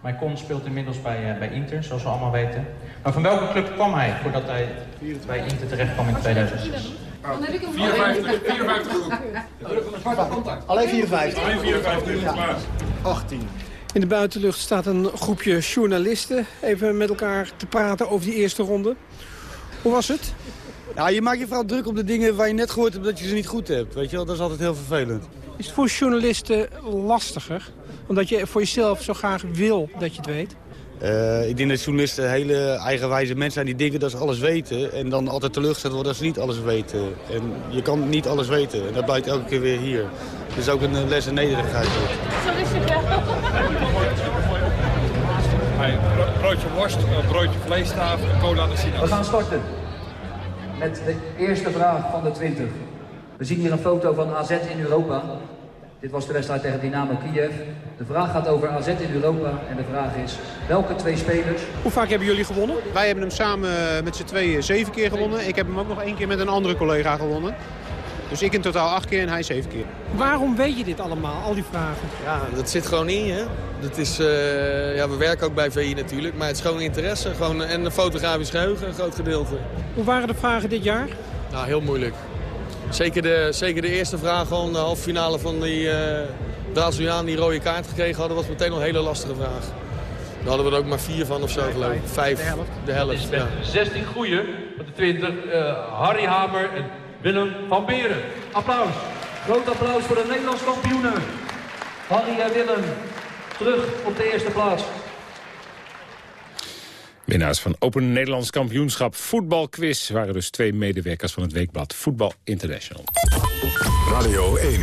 Maicon speelt inmiddels bij, uh, bij Inter, zoals we allemaal weten. Maar van welke club kwam hij voordat hij bij Inter terecht kwam in 2006? 54, 54 Alleen 54. Alleen 54, ja. 18. In de buitenlucht staat een groepje journalisten even met elkaar te praten over die eerste ronde. Hoe was het? Ja, je maakt je vooral druk op de dingen waar je net gehoord hebt dat je ze niet goed hebt. Weet je wel? Dat is altijd heel vervelend. Is het voor journalisten lastiger? Omdat je voor jezelf zo graag wil dat je het weet? Uh, ik denk dat journalisten hele eigenwijze mensen zijn die denken dat ze alles weten. En dan altijd teleurgesteld worden dat ze niet alles weten. En je kan niet alles weten. En dat blijkt elke keer weer hier. Het is ook een les in nederigheid. Zo is het wel. broodje worst, broodje vleestaaf en cola de sinaas. We gaan starten met de eerste vraag van de 20. We zien hier een foto van AZ in Europa. Dit was de wedstrijd tegen Dynamo Kiev. De vraag gaat over AZ in Europa en de vraag is welke twee spelers... Hoe vaak hebben jullie gewonnen? Wij hebben hem samen met z'n tweeën zeven keer gewonnen. Ik heb hem ook nog één keer met een andere collega gewonnen. Dus ik in totaal acht keer en hij zeven keer. Waarom weet je dit allemaal, al die vragen? Ja, dat zit gewoon in je. Dat is, uh, ja, we werken ook bij VI natuurlijk, maar het is gewoon interesse. Gewoon, en een fotografisch geheugen, een groot gedeelte. Hoe waren de vragen dit jaar? Nou, heel moeilijk. Zeker de, zeker de eerste vraag van de halve finale van die uh, Braziliaan die rode kaart gekregen hadden, was meteen nog een hele lastige vraag. Daar hadden we er ook maar vier van of zo geloof ik. Vijf. De helft. De helft, ja. 16 goeie van de 20. Uh, Harry Hamer en Willem van Beren. Applaus. Groot applaus voor de Nederlands kampioenen. Harry en Willem, terug op de eerste plaats. Winnaars van Open Nederlands Kampioenschap Voetbalquiz... waren dus twee medewerkers van het weekblad Voetbal International. Radio 1,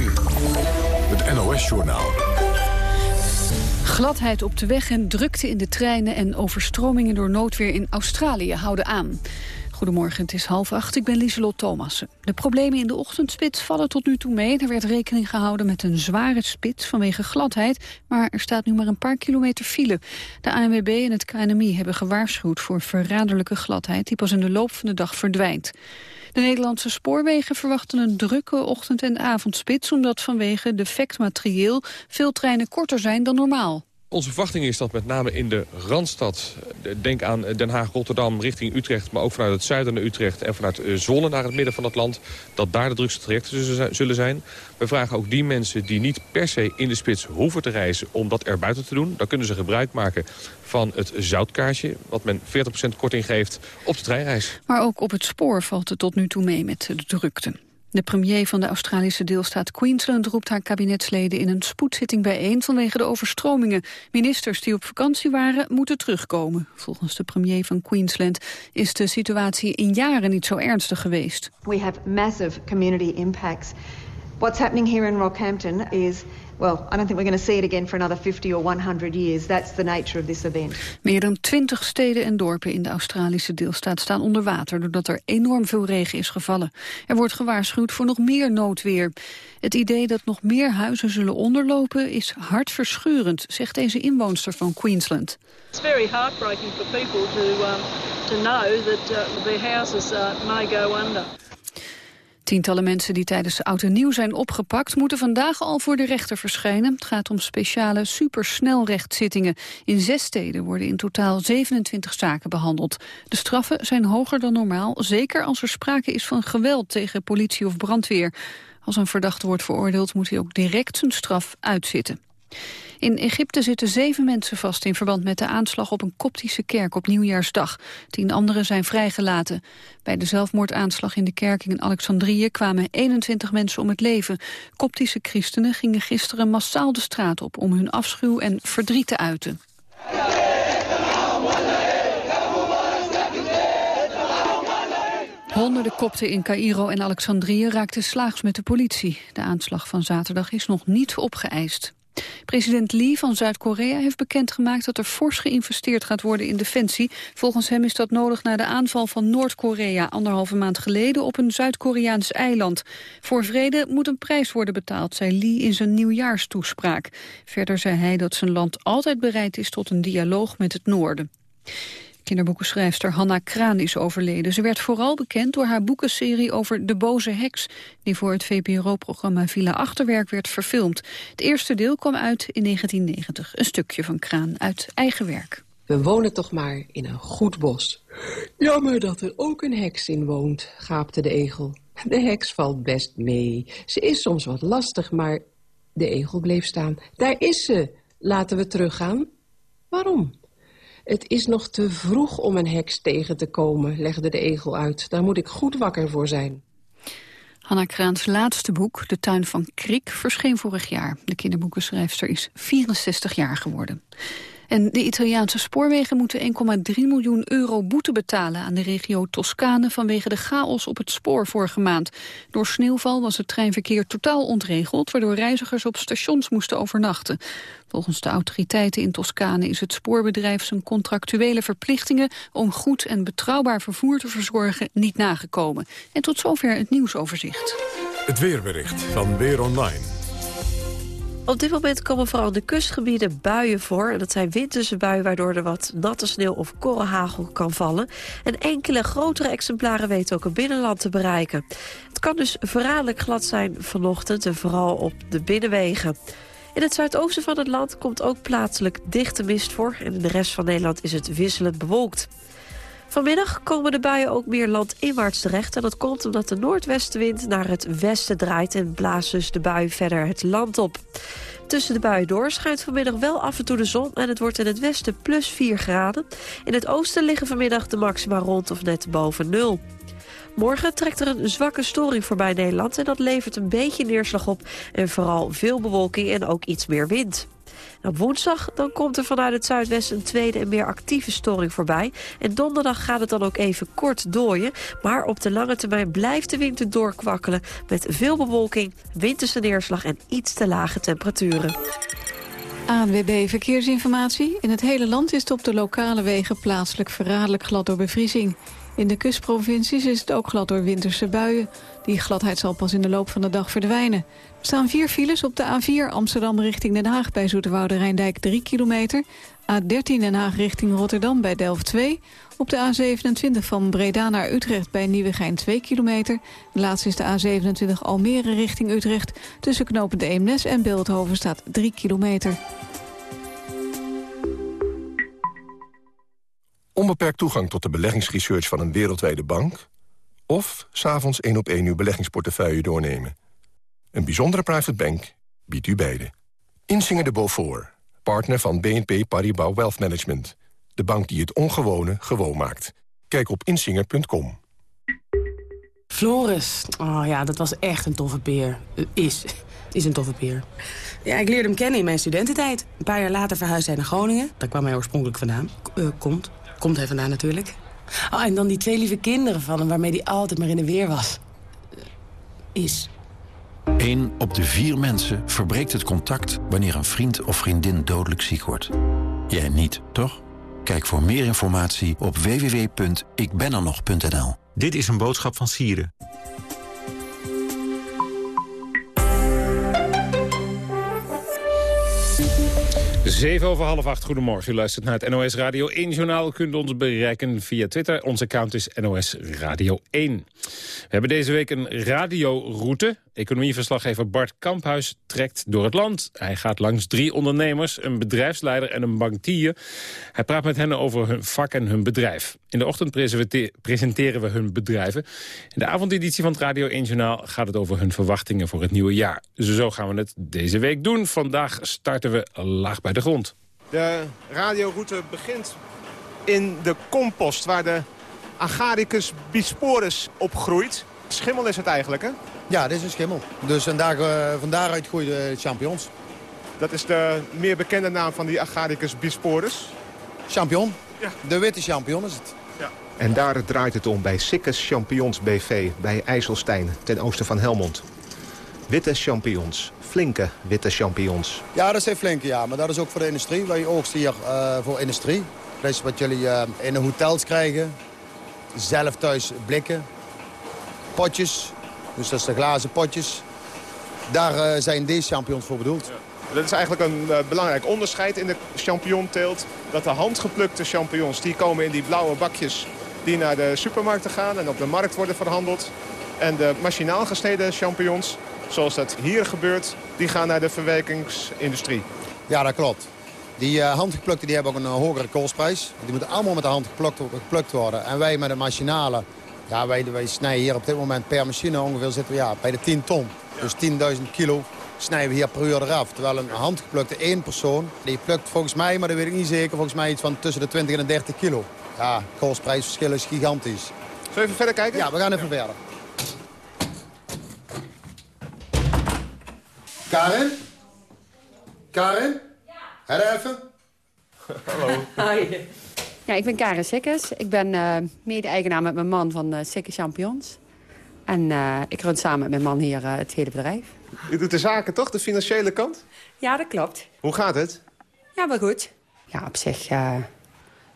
het NOS-journaal. Gladheid op de weg en drukte in de treinen... en overstromingen door noodweer in Australië houden aan. Goedemorgen, het is half acht. Ik ben Lieselot Thomassen. De problemen in de ochtendspits vallen tot nu toe mee. Er werd rekening gehouden met een zware spits vanwege gladheid. Maar er staat nu maar een paar kilometer file. De ANWB en het KNMI hebben gewaarschuwd voor verraderlijke gladheid... die pas in de loop van de dag verdwijnt. De Nederlandse spoorwegen verwachten een drukke ochtend- en avondspits... omdat vanwege defect materieel veel treinen korter zijn dan normaal. Onze verwachting is dat met name in de Randstad... denk aan Den Haag, Rotterdam, richting Utrecht... maar ook vanuit het zuiden naar Utrecht en vanuit eh, Zwolle naar het midden van het land... dat daar de drukste trajecten zullen zijn. We vragen ook die mensen die niet per se in de spits hoeven te reizen... om dat er buiten te doen. Dan kunnen ze gebruik maken van het zoutkaarsje... wat men 40% korting geeft op de treinreis. Maar ook op het spoor valt het tot nu toe mee met de drukte. De premier van de Australische deelstaat Queensland roept haar kabinetsleden in een spoedzitting bijeen vanwege de overstromingen. Ministers die op vakantie waren moeten terugkomen. Volgens de premier van Queensland is de situatie in jaren niet zo ernstig geweest. We have massive community impacts. What's happening here in Rockhampton is well, I don't think we're going to see it again for another 50 or 100 years. That's the nature of this event. Meer dan 20 steden en dorpen in de Australische deelstaat staan onder water... doordat er enorm veel regen is gevallen. Er wordt gewaarschuwd voor nog meer noodweer. Het idee dat nog meer huizen zullen onderlopen is hartverscheurend... zegt deze inwoonster van Queensland. It's very heartbreaking for people to, um, to know that uh, their houses uh, may go under. Tientallen mensen die tijdens de Oud en Nieuw zijn opgepakt... moeten vandaag al voor de rechter verschijnen. Het gaat om speciale supersnelrechtzittingen. In zes steden worden in totaal 27 zaken behandeld. De straffen zijn hoger dan normaal, zeker als er sprake is van geweld... tegen politie of brandweer. Als een verdachte wordt veroordeeld, moet hij ook direct zijn straf uitzitten. In Egypte zitten zeven mensen vast in verband met de aanslag op een koptische kerk op Nieuwjaarsdag. Tien anderen zijn vrijgelaten. Bij de zelfmoordaanslag in de kerk in Alexandrië kwamen 21 mensen om het leven. Koptische christenen gingen gisteren massaal de straat op om hun afschuw en verdriet te uiten. Honderden kopten in Cairo en Alexandrië raakten slaags met de politie. De aanslag van zaterdag is nog niet opgeëist. President Lee van Zuid-Korea heeft bekendgemaakt dat er fors geïnvesteerd gaat worden in defensie. Volgens hem is dat nodig na de aanval van Noord-Korea anderhalve maand geleden op een Zuid-Koreaans eiland. Voor vrede moet een prijs worden betaald, zei Lee in zijn nieuwjaarstoespraak. Verder zei hij dat zijn land altijd bereid is tot een dialoog met het noorden. Kinderboekenschrijfster Hanna Kraan is overleden. Ze werd vooral bekend door haar boekenserie over De Boze Heks... die voor het VPRO-programma Villa Achterwerk werd verfilmd. Het eerste deel kwam uit in 1990. Een stukje van Kraan uit eigen werk. We wonen toch maar in een goed bos. Jammer dat er ook een heks in woont, gaapte de egel. De heks valt best mee. Ze is soms wat lastig, maar de egel bleef staan. Daar is ze. Laten we teruggaan. Waarom? Het is nog te vroeg om een heks tegen te komen, legde de egel uit. Daar moet ik goed wakker voor zijn. Hanna Kraans laatste boek, De Tuin van Krik, verscheen vorig jaar. De kinderboekenschrijfster is 64 jaar geworden. En de Italiaanse spoorwegen moeten 1,3 miljoen euro boete betalen aan de regio Toscane vanwege de chaos op het spoor vorige maand. Door sneeuwval was het treinverkeer totaal ontregeld, waardoor reizigers op stations moesten overnachten. Volgens de autoriteiten in Toscane is het spoorbedrijf zijn contractuele verplichtingen om goed en betrouwbaar vervoer te verzorgen niet nagekomen. En tot zover het nieuwsoverzicht. Het weerbericht van Weer Online. Op dit moment komen vooral in de kustgebieden buien voor. En dat zijn winterse buien waardoor er wat natte sneeuw of korrelhagel kan vallen. En enkele grotere exemplaren weten ook het binnenland te bereiken. Het kan dus verraderlijk glad zijn vanochtend en vooral op de binnenwegen. In het zuidoosten van het land komt ook plaatselijk dichte mist voor... en in de rest van Nederland is het wisselend bewolkt. Vanmiddag komen de buien ook meer landinwaarts terecht... en dat komt omdat de noordwestenwind naar het westen draait... en blaast dus de bui verder het land op. Tussen de buien door schijnt vanmiddag wel af en toe de zon... en het wordt in het westen plus 4 graden. In het oosten liggen vanmiddag de maxima rond of net boven nul. Morgen trekt er een zwakke storing voorbij Nederland... en dat levert een beetje neerslag op en vooral veel bewolking en ook iets meer wind. Op woensdag dan komt er vanuit het zuidwesten een tweede en meer actieve storing voorbij. En donderdag gaat het dan ook even kort dooien. Maar op de lange termijn blijft de winter doorkwakkelen... met veel bewolking, winterse neerslag en iets te lage temperaturen. ANWB Verkeersinformatie. In het hele land is het op de lokale wegen plaatselijk verraderlijk glad door bevriezing. In de kustprovincies is het ook glad door winterse buien. Die gladheid zal pas in de loop van de dag verdwijnen. Staan vier files op de A4 Amsterdam richting Den Haag... bij Zoeterwoude Rijndijk 3 kilometer. A13 Den Haag richting Rotterdam bij Delft 2. Op de A27 van Breda naar Utrecht bij Nieuwegein 2 kilometer. Laatst is de A27 Almere richting Utrecht. Tussen knopende Eemnes en Beeldhoven staat 3 kilometer. Onbeperkt toegang tot de beleggingsresearch van een wereldwijde bank... of s'avonds één op één uw beleggingsportefeuille doornemen. Een bijzondere private bank biedt u beide. Insinger de Beaufort, partner van BNP Paribas Wealth Management. De bank die het ongewone gewoon maakt. Kijk op insinger.com. Floris, oh ja, dat was echt een toffe peer. Uh, is, is een toffe peer. Ja, ik leerde hem kennen in mijn studententijd. Een paar jaar later verhuisde hij naar Groningen. Daar kwam hij oorspronkelijk vandaan. Uh, komt. Komt hij vandaan natuurlijk. Oh, en dan die twee lieve kinderen van hem waarmee hij altijd maar in de weer was. Is. Eén op de vier mensen verbreekt het contact wanneer een vriend of vriendin dodelijk ziek wordt. Jij niet, toch? Kijk voor meer informatie op www.ikbenernog.nl. Dit is een boodschap van Sieren. 7 over half acht, goedemorgen. U luistert naar het NOS Radio 1-journaal. U kunt ons bereiken via Twitter. Onze account is NOS Radio 1. We hebben deze week een radioroute. Economieverslaggever Bart Kamphuis trekt door het land. Hij gaat langs drie ondernemers, een bedrijfsleider en een bankier. Hij praat met hen over hun vak en hun bedrijf. In de ochtend presenteren we hun bedrijven. In de avondeditie van het Radio 1-journaal gaat het over hun verwachtingen voor het nieuwe jaar. Zo gaan we het deze week doen. Vandaag starten we laag bij de grond. De radioroute begint in de compost waar de Agaricus bisporus opgroeit. Schimmel is het eigenlijk, hè? Ja, dit is een schimmel. Dus en daar, uh, van daaruit groeien de champignons. Dat is de meer bekende naam van die Agaricus bisporus? Champignon. Ja. De witte champignon is het. Ja. En daar draait het om bij Sikkes Champignons BV bij IJsselstein ten oosten van Helmond. Witte champignons, flinke witte champignons. Ja, dat zijn flinke, ja. Maar dat is ook voor de industrie. Wij oogsten hier uh, voor industrie. Dat is wat jullie uh, in de hotels krijgen. Zelf thuis blikken. Potjes. Dus dat is de glazen potjes. Daar uh, zijn deze champignons voor bedoeld. Ja. Dat is eigenlijk een uh, belangrijk onderscheid in de champignonteelt. Dat de handgeplukte champignons, die komen in die blauwe bakjes die naar de supermarkten gaan en op de markt worden verhandeld. En de machinaal gesneden champignons, zoals dat hier gebeurt, die gaan naar de verwerkingsindustrie. Ja, dat klopt. Die uh, handgeplukte die hebben ook een uh, hogere koolsprijs. Die moeten allemaal met de hand geplukt, geplukt worden. En wij met de machinale, ja, wij, wij snijden hier op dit moment per machine ongeveer zitten we ja, bij de 10 ton. Dus 10.000 kilo snijden we hier per uur eraf. Terwijl een handgeplukte één persoon, die plukt volgens mij, maar dat weet ik niet zeker, volgens mij iets van tussen de 20 en de 30 kilo. Ja, koolsprijsverschil is gigantisch. Zullen we even verder kijken? Ja, we gaan even verder. Karin? Karin? Ja. even. Hallo. Hi. Ja, ik ben Karin Sikkes. Ik ben uh, mede-eigenaar met mijn man van uh, Sikkes Champions. En uh, ik run samen met mijn man hier het hele bedrijf. U doet de zaken toch, de financiële kant? Ja, dat klopt. Hoe gaat het? Ja, wel goed. Ja, op zich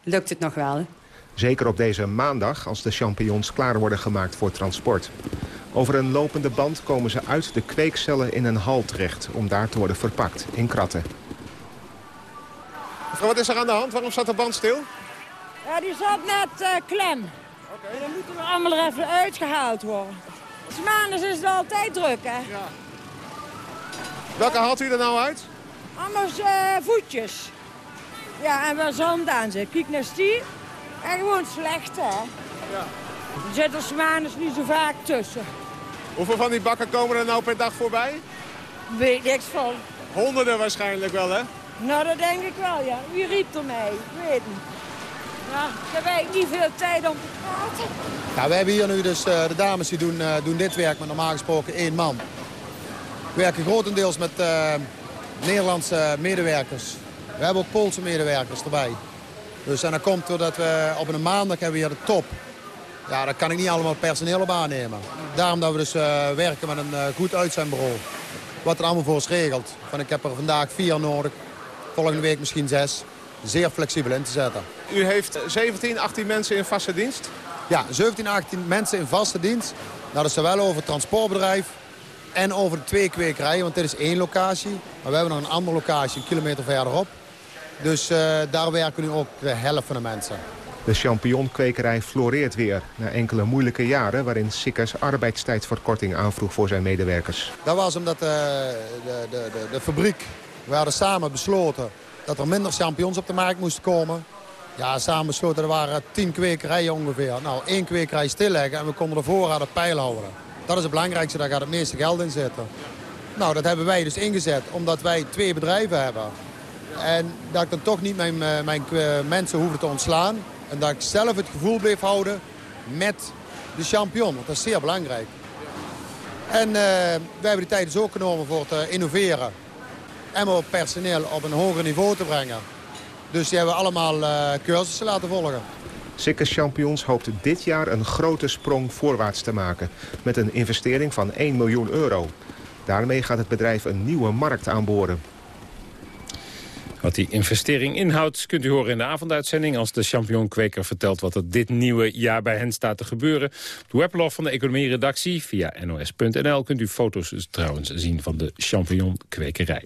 lukt het nog wel. Zeker op deze maandag, als de champignons klaar worden gemaakt voor transport. Over een lopende band komen ze uit de kweekcellen in een hal terecht... om daar te worden verpakt in kratten. Mevrouw, wat is er aan de hand? Waarom staat de band stil? Ja, die zat net uh, klem. Okay. Dan moeten we allemaal er even uitgehaald worden. Maandags is het altijd druk, hè? Ja. Welke haalt u er nou uit? Allemaal uh, voetjes. Ja, en waar zand aan zit. Kijk naar die. En gewoon slecht, hè? Ja. Er zitten smaners niet zo vaak tussen. Hoeveel van die bakken komen er nou per dag voorbij? Weet niks van. Honderden waarschijnlijk wel, hè? Nou, dat denk ik wel, ja. Wie riep ermee? Ik weet niet. Ja, ik heb niet veel tijd om te praten. Ja, we hebben hier nu dus uh, de dames die doen, uh, doen dit werk met normaal gesproken één man. We werken grotendeels met uh, Nederlandse medewerkers. We hebben ook Poolse medewerkers erbij. Dus en dat komt doordat we op een maandag hebben we hier de top. Ja, dat kan ik niet allemaal personeel op aannemen. Daarom dat we dus werken met een goed uitzendbureau. Wat er allemaal voor ons regelt. Van ik heb er vandaag vier nodig, volgende week misschien zes zeer flexibel in te zetten. U heeft 17, 18 mensen in vaste dienst? Ja, 17, 18 mensen in vaste dienst. Nou, dat is zowel over het transportbedrijf en over de twee kwekerijen. Want dit is één locatie. Maar we hebben nog een andere locatie, een kilometer verderop. Dus uh, daar werken nu ook de helft van de mensen. De champignonkwekerij floreert weer na enkele moeilijke jaren... waarin Sikkers arbeidstijdverkorting aanvroeg voor zijn medewerkers. Dat was omdat uh, de, de, de, de fabriek... We hadden samen besloten dat er minder champignons op de markt moesten komen. Ja, samen besloten, er waren tien kwekerijen ongeveer. Nou, één kwekerij stilleggen en we konden de voorraad op peil houden. Dat is het belangrijkste, daar gaat het meeste geld in zitten. Nou, dat hebben wij dus ingezet, omdat wij twee bedrijven hebben. En dat ik dan toch niet mijn, eh, mijn mensen hoefde te ontslaan. En dat ik zelf het gevoel bleef houden met de champignon. Want dat is zeer belangrijk. En uh, wij hebben die tijd dus ook genomen voor te innoveren en om personeel op een hoger niveau te brengen. Dus die hebben we allemaal uh, cursussen laten volgen. Sikkes Champions hoopt dit jaar een grote sprong voorwaarts te maken... met een investering van 1 miljoen euro. Daarmee gaat het bedrijf een nieuwe markt aanboren. Wat die investering inhoudt kunt u horen in de avonduitzending... als de champignonkweker vertelt wat er dit nieuwe jaar bij hen staat te gebeuren. Op de weblog van de economie-redactie via nos.nl... kunt u foto's dus trouwens zien van de champignonkwekerij.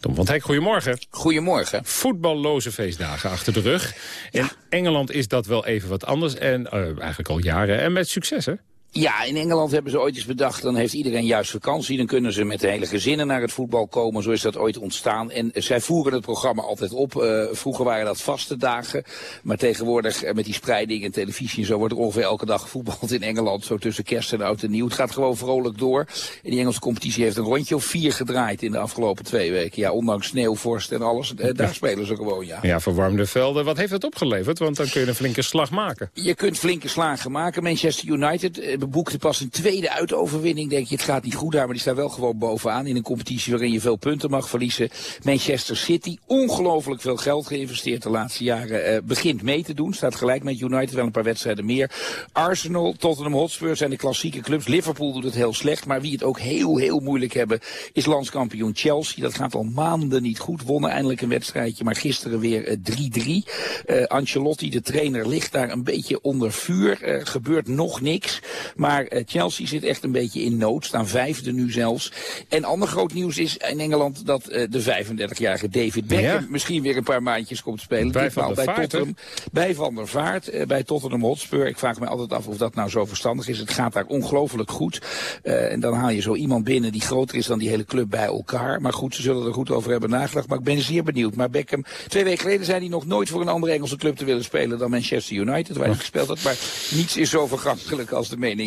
Tom van Hek, goedemorgen. Goedemorgen. Voetballoze feestdagen achter de rug. In Engeland is dat wel even wat anders en uh, eigenlijk al jaren. En met succes, hè? Ja, in Engeland hebben ze ooit eens bedacht, dan heeft iedereen juist vakantie. Dan kunnen ze met de hele gezinnen naar het voetbal komen. Zo is dat ooit ontstaan. En zij voeren het programma altijd op. Uh, vroeger waren dat vaste dagen. Maar tegenwoordig uh, met die spreiding en televisie en zo wordt er ongeveer elke dag gevoetbald in Engeland. Zo tussen kerst en oud en nieuw. Het gaat gewoon vrolijk door. En die Engelse competitie heeft een rondje of vier gedraaid in de afgelopen twee weken. Ja, ondanks sneeuw, vorst en alles. Uh, daar spelen ze gewoon, ja. Ja, verwarmde velden. Wat heeft dat opgeleverd? Want dan kun je een flinke slag maken. Je kunt flinke slagen maken. Manchester United beboekte pas een tweede uitoverwinning. Denk je, het gaat niet goed daar, maar die staat wel gewoon bovenaan. In een competitie waarin je veel punten mag verliezen. Manchester City, ongelooflijk veel geld geïnvesteerd de laatste jaren. Eh, begint mee te doen, staat gelijk met United, wel een paar wedstrijden meer. Arsenal, Tottenham Hotspur zijn de klassieke clubs. Liverpool doet het heel slecht, maar wie het ook heel, heel moeilijk hebben... is landskampioen Chelsea. Dat gaat al maanden niet goed. Wonnen eindelijk een wedstrijdje, maar gisteren weer 3-3. Uh, uh, Ancelotti, de trainer, ligt daar een beetje onder vuur. Er gebeurt nog niks. Maar uh, Chelsea zit echt een beetje in nood, staan vijfde nu zelfs. En ander groot nieuws is in Engeland dat uh, de 35-jarige David Beckham ja. misschien weer een paar maandjes komt spelen. Bij Van der bij Vaart, Tottenham, bij Van der Vaart, uh, bij Tottenham Hotspur. Ik vraag me altijd af of dat nou zo verstandig is. Het gaat daar ongelooflijk goed. en dan haal je zo iemand binnen die groter is dan die hele club bij elkaar. Maar goed, ze zullen er goed over hebben nagedacht. Maar ik ben zeer benieuwd. Maar Beckham, twee weken geleden zei hij nog nooit voor een andere Engelse club te willen spelen dan Manchester United, waar hij gespeeld had. Maar niets is zo vergankelijk als de mening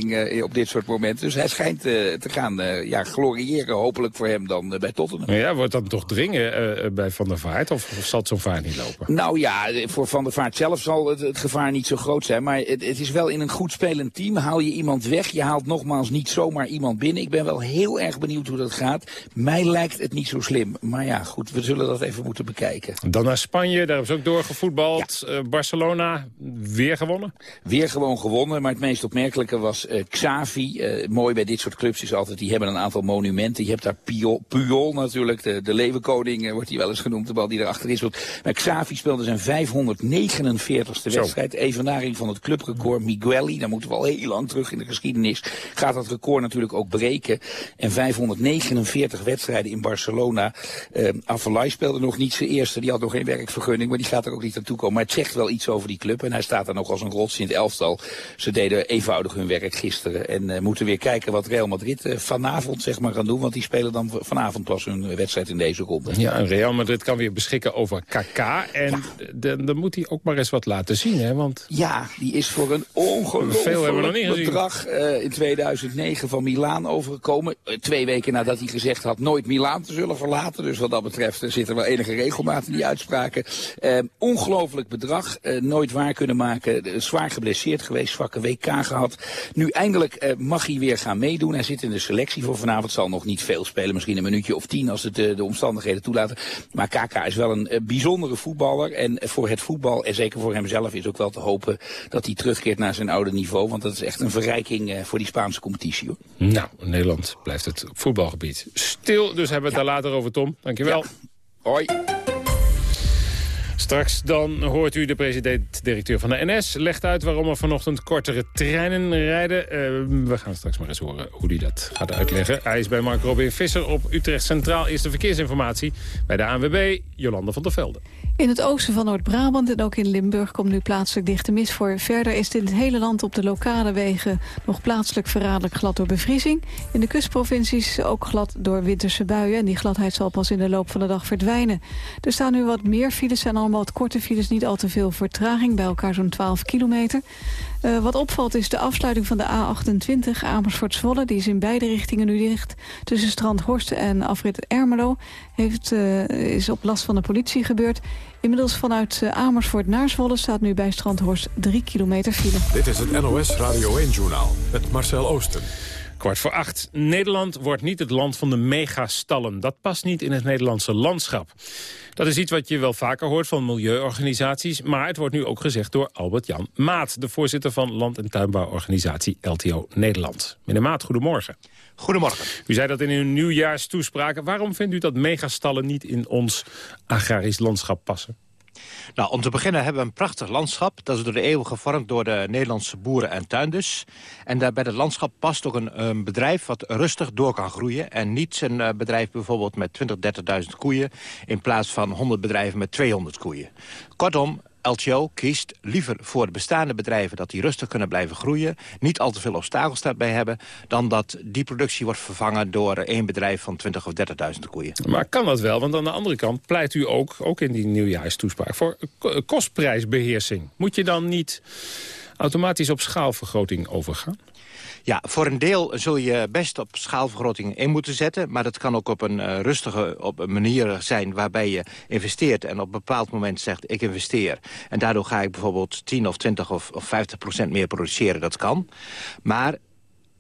op dit soort momenten. Dus hij schijnt uh, te gaan uh, ja, gloriëren, hopelijk voor hem dan bij Tottenham. Ja, wordt dat toch dringen bij Van der Vaart? Of, of zal zo'n vaart niet lopen? Nou ja, voor Van der Vaart zelf zal het, het gevaar niet zo groot zijn. Maar het, het, is wel in een goed spelend team. Haal je iemand weg, je haalt nogmaals niet zomaar iemand binnen. Ik ben wel heel erg benieuwd hoe dat gaat. Mij lijkt het niet zo slim. Maar ja, goed, we zullen dat even moeten bekijken. Dan naar Spanje, daar hebben ze ook doorgevoetbald. Ja. Barcelona, weer gewonnen? Weer gewoon gewonnen, maar het meest opmerkelijke was Uh, Xavi, uh, mooi bij dit soort clubs is altijd, die hebben een aantal monumenten. Je hebt daar Puyol, Puyol natuurlijk, de, de leeuwenkoning wordt hij wel eens genoemd, de bal die erachter is. Maar Xavi speelde zijn 549ste wedstrijd, evenaring van het clubrecord. Migueli, daar moeten we al heel lang terug in de geschiedenis, gaat dat record natuurlijk ook breken. En 549 wedstrijden in Barcelona. Uh, Avalai speelde nog niet zijn eerste, die had nog geen werkvergunning, maar die gaat er ook niet naartoe komen. Maar het zegt wel iets over die club en hij staat er nog als een rots in het elftal. Ze deden eenvoudig hun werk gisteren en uh, moeten weer kijken wat Real Madrid uh, vanavond zeg maar gaan doen. Want die spelen dan vanavond pas hun wedstrijd in deze ronde. Ja, en Real Madrid kan weer beschikken over KK. En ja. dan moet hij ook maar eens wat laten zien, hè? Want... Ja, die is voor een ongelooflijk bedrag in 2009 van Milaan overgekomen. twee weken nadat hij gezegd had nooit Milaan te zullen verlaten. Dus wat dat betreft zit er wel enige regelmaat in die uitspraken. ongelooflijk bedrag, nooit waar kunnen maken. zwaar geblesseerd geweest, zwakke WK gehad. Nu eindelijk uh, mag hij weer gaan meedoen. Hij zit in de selectie voor vanavond. Zal nog niet veel spelen. Misschien een minuutje of tien als het uh, de omstandigheden toelaten. Maar Kaka is wel een uh, bijzondere voetballer. En voor het voetbal, en zeker voor hemzelf, is ook wel te hopen dat hij terugkeert naar zijn oude niveau. Want dat is echt een verrijking voor die Spaanse competitie. Hoor. Nou, Nederland blijft het voetbalgebied stil. Dus hebben we het ja. daar later over, Tom. Dankjewel. Ja. Hoi. Straks dan hoort u de president-directeur van de NS. Legt uit waarom er vanochtend kortere treinen rijden. Uh, we gaan straks maar eens horen hoe hij dat gaat uitleggen. Hij is bij Mark Robin Visser op Utrecht Centraal. Eerste verkeersinformatie bij de ANWB, Jolanda van der Velde. In het oosten van Noord-Brabant en ook in Limburg komt nu plaatselijk dichte mist voor. Verder is het in het hele land op de lokale wegen nog plaatselijk verraderlijk glad door bevriezing. In de kustprovincies ook glad door winterse buien. En die gladheid zal pas in de loop van de dag verdwijnen. Er staan nu wat meer files en allemaal wat korte files. Niet al te veel vertraging, bij elkaar zo'n 12 kilometer. Uh, wat opvalt is de afsluiting van de A28 Amersfoort-Zwolle. Die is in beide richtingen nu dicht. Tussen Strand Horst en afrit Ermelo heeft, uh, is op last van de politie gebeurd. Inmiddels vanuit uh, Amersfoort naar Zwolle staat nu bij Strandhorst 3 kilometer file. Dit is het NOS Radio 1-journaal met Marcel Oosten. Kwart voor acht. Nederland wordt niet het land van de megastallen. Dat past niet in het Nederlandse landschap. Dat is iets wat je wel vaker hoort van milieuorganisaties... maar het wordt nu ook gezegd door Albert-Jan Maat... de voorzitter van land- en tuinbouworganisatie LTO Nederland. Meneer Maat, goedemorgen. Goedemorgen. U zei dat in uw nieuwjaarstoespraak. Waarom vindt u dat megastallen niet in ons agrarisch landschap passen? Nou, om te beginnen hebben we een prachtig landschap. Dat is door de eeuwen gevormd door de Nederlandse boeren en tuinders. En daar bij het landschap past ook een, bedrijf wat rustig door kan groeien. En niet een uh, bedrijf bijvoorbeeld met 20, 30.000 koeien... in plaats van 100 bedrijven met 200 koeien. Kortom, LTO kiest liever voor de bestaande bedrijven... dat die rustig kunnen blijven groeien, niet al te veel obstakels daarbij hebben... dan dat die productie wordt vervangen door één bedrijf van 20 of 30.000 koeien. Maar kan dat wel? Want aan de andere kant pleit u ook, ook in die nieuwjaarstoespraak... voor kostprijsbeheersing. Moet je dan niet automatisch op schaalvergroting overgaan? Ja, voor een deel zul je best op schaalvergroting in moeten zetten. Maar dat kan ook op een uh, rustige op een manier zijn waarbij je investeert... en op een bepaald moment zegt ik investeer. En daardoor ga ik bijvoorbeeld 10 of 20 of, of 50 procent meer produceren. Dat kan. Maar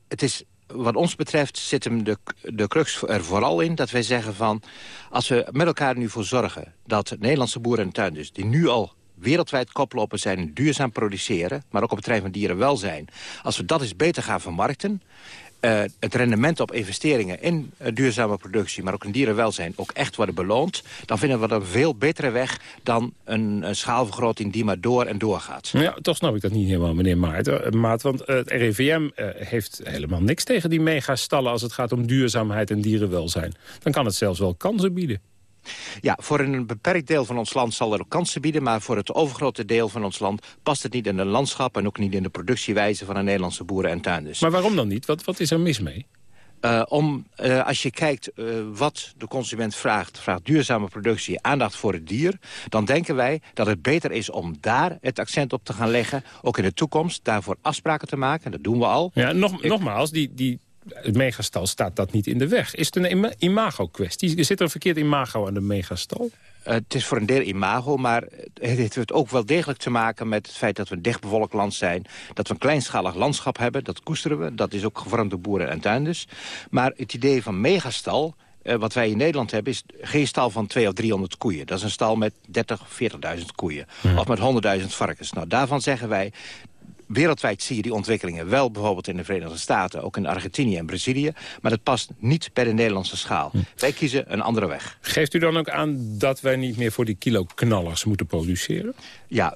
het is wat ons betreft zit hem de, de crux er vooral in dat wij zeggen van... als we met elkaar nu voor zorgen dat Nederlandse boeren en tuinders... die nu al wereldwijd koplopen zijn duurzaam produceren... maar ook op het terrein van dierenwelzijn. Als we dat eens beter gaan vermarkten... Uh, het rendement op investeringen in uh, duurzame productie... maar ook in dierenwelzijn ook echt worden beloond... dan vinden we dat een veel betere weg dan een, schaalvergroting die maar door en door gaat. Ja, toch snap ik dat niet helemaal, meneer Maart. Uh, Maat want het RIVM heeft helemaal niks tegen die megastallen... als het gaat om duurzaamheid en dierenwelzijn. Dan kan het zelfs wel kansen bieden. Ja, voor een beperkt deel van ons land zal er ook kansen bieden... maar voor het overgrote deel van ons land past het niet in het landschap... en ook niet in de productiewijze van de Nederlandse boeren en tuinders. Maar waarom dan niet? Wat, wat is er mis mee? Uh, om, uh, als je kijkt uh, wat de consument vraagt, vraagt duurzame productie, aandacht voor het dier, dan denken wij dat het beter is om daar het accent op te gaan leggen, ook in de toekomst, daarvoor afspraken te maken, dat doen we al. Ja, nog, Ik... nogmaals, die, die het megastal staat dat niet in de weg. Is het een imago-kwestie? Zit er een verkeerd imago aan de megastal? Uh, het is voor een deel imago, maar het heeft ook wel degelijk te maken met het feit dat we een dichtbevolkt land zijn. Dat we een kleinschalig landschap hebben, dat koesteren we. Dat is ook gevormd door boeren en tuinders. Maar het idee van megastal, uh, wat wij in Nederland hebben, is geen stal van 200 of 300 koeien. Dat is een stal met 30 of 40.000 koeien. Ja. Of met 100.000 varkens. Nou, daarvan zeggen wij, wereldwijd zie je die ontwikkelingen wel bijvoorbeeld in de Verenigde Staten... ook in Argentinië en Brazilië. Maar dat past niet bij de Nederlandse schaal. Hm. Wij kiezen een andere weg. Geeft u dan ook aan dat wij niet meer voor die kilo knallers moeten produceren? Ja,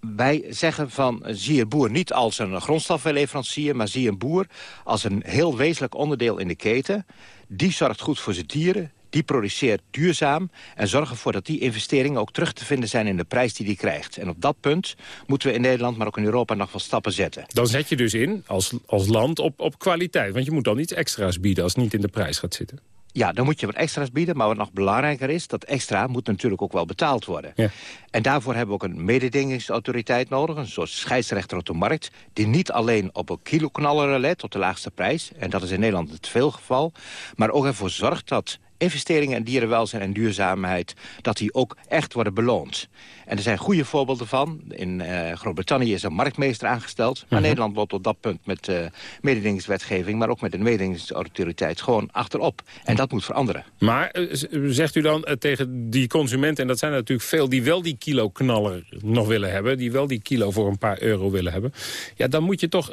wij zeggen van zie een boer niet als een grondstoffenleverancier... maar zie een boer als een heel wezenlijk onderdeel in de keten. Die zorgt goed voor zijn dieren, die produceert duurzaam... en zorgt ervoor dat die investeringen ook terug te vinden zijn... in de prijs die die krijgt. En op dat punt moeten we in Nederland, maar ook in Europa... nog wel stappen zetten. Dan zet je dus in, als, als land, op, op kwaliteit. Want je moet dan iets extra's bieden als het niet in de prijs gaat zitten. Ja, dan moet je wat extra's bieden. Maar wat nog belangrijker is, dat extra moet natuurlijk ook wel betaald worden. Ja. En daarvoor hebben we ook een mededingingsautoriteit nodig. Een soort scheidsrechter op de markt. Die niet alleen op een kiloknaller let, op de laagste prijs. En dat is in Nederland het veel geval. Maar ook ervoor zorgt dat investeringen in dierenwelzijn en duurzaamheid... dat die ook echt worden beloond. En er zijn goede voorbeelden van. In uh, Groot-Brittannië is een marktmeester aangesteld. Maar Mhm. Nederland loopt op dat punt met uh, mededingingswetgeving... maar ook met een mededingingsautoriteit gewoon achterop. En dat moet veranderen. Maar eh, zegt u dan tegen die consumenten... en dat zijn er natuurlijk veel die wel die kilo knaller nog willen hebben... die wel die kilo voor een paar euro willen hebben... ja, dan moet je toch,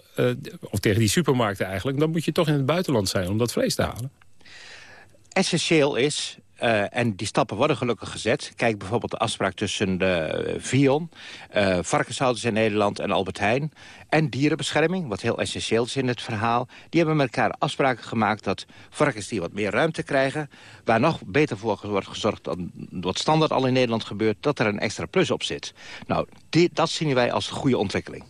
of tegen die supermarkten eigenlijk... dan moet je toch in het buitenland zijn om dat vlees te halen. Essentieel is... eh, en die stappen worden gelukkig gezet. Kijk bijvoorbeeld de afspraak tussen de Vion, eh varkenshouders in Nederland en Albert Heijn... en dierenbescherming, wat heel essentieel is in het verhaal. Die hebben met elkaar afspraken gemaakt dat varkens die wat meer ruimte krijgen... waar nog beter voor wordt gezorgd dan wat standaard al in Nederland gebeurt... dat er een extra plus op zit. Nou, dat zien wij als een goede ontwikkeling.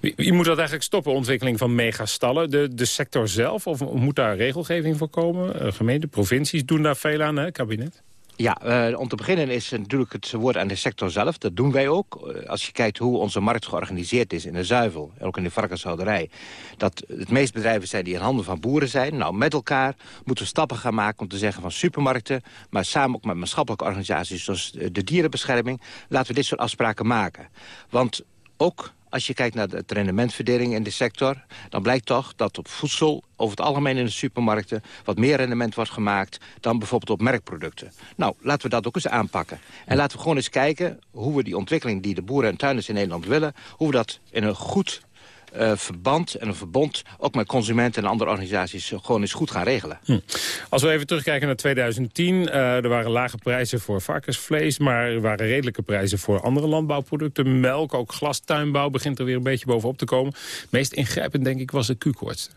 Wie, wie moet dat eigenlijk stoppen, ontwikkeling van megastallen? De, de sector zelf? Of moet daar regelgeving voor komen? Eh, gemeenten, provincies doen daar veel aan, hè, kabinet? Ja, eh, om te beginnen is natuurlijk het woord aan de sector zelf. Dat doen wij ook. Eh, als je kijkt hoe onze markt georganiseerd is in de zuivel... en ook in de varkenshouderij... dat het meest bedrijven zijn die in handen van boeren zijn. Nou, met elkaar moeten we stappen gaan maken om te zeggen van supermarkten... maar samen ook met maatschappelijke organisaties zoals de dierenbescherming... laten we dit soort afspraken maken. Want ook als je kijkt naar de rendementverdeling in de sector... dan blijkt toch dat op voedsel over het algemeen in de supermarkten... wat meer rendement wordt gemaakt dan bijvoorbeeld op merkproducten. Nou, laten we dat ook eens aanpakken. En laten we gewoon eens kijken hoe we die ontwikkeling... die de boeren en tuinders in Nederland willen... hoe we dat in een goed eh, verband en een verbond... ook met consumenten en andere organisaties gewoon eens goed gaan regelen. Hm. Als we even terugkijken naar 2010, eh, er waren lage prijzen voor varkensvlees... maar er waren redelijke prijzen voor andere landbouwproducten. Melk, ook glastuinbouw begint er weer een beetje bovenop te komen. Meest ingrijpend, denk ik, was de Q-koorts.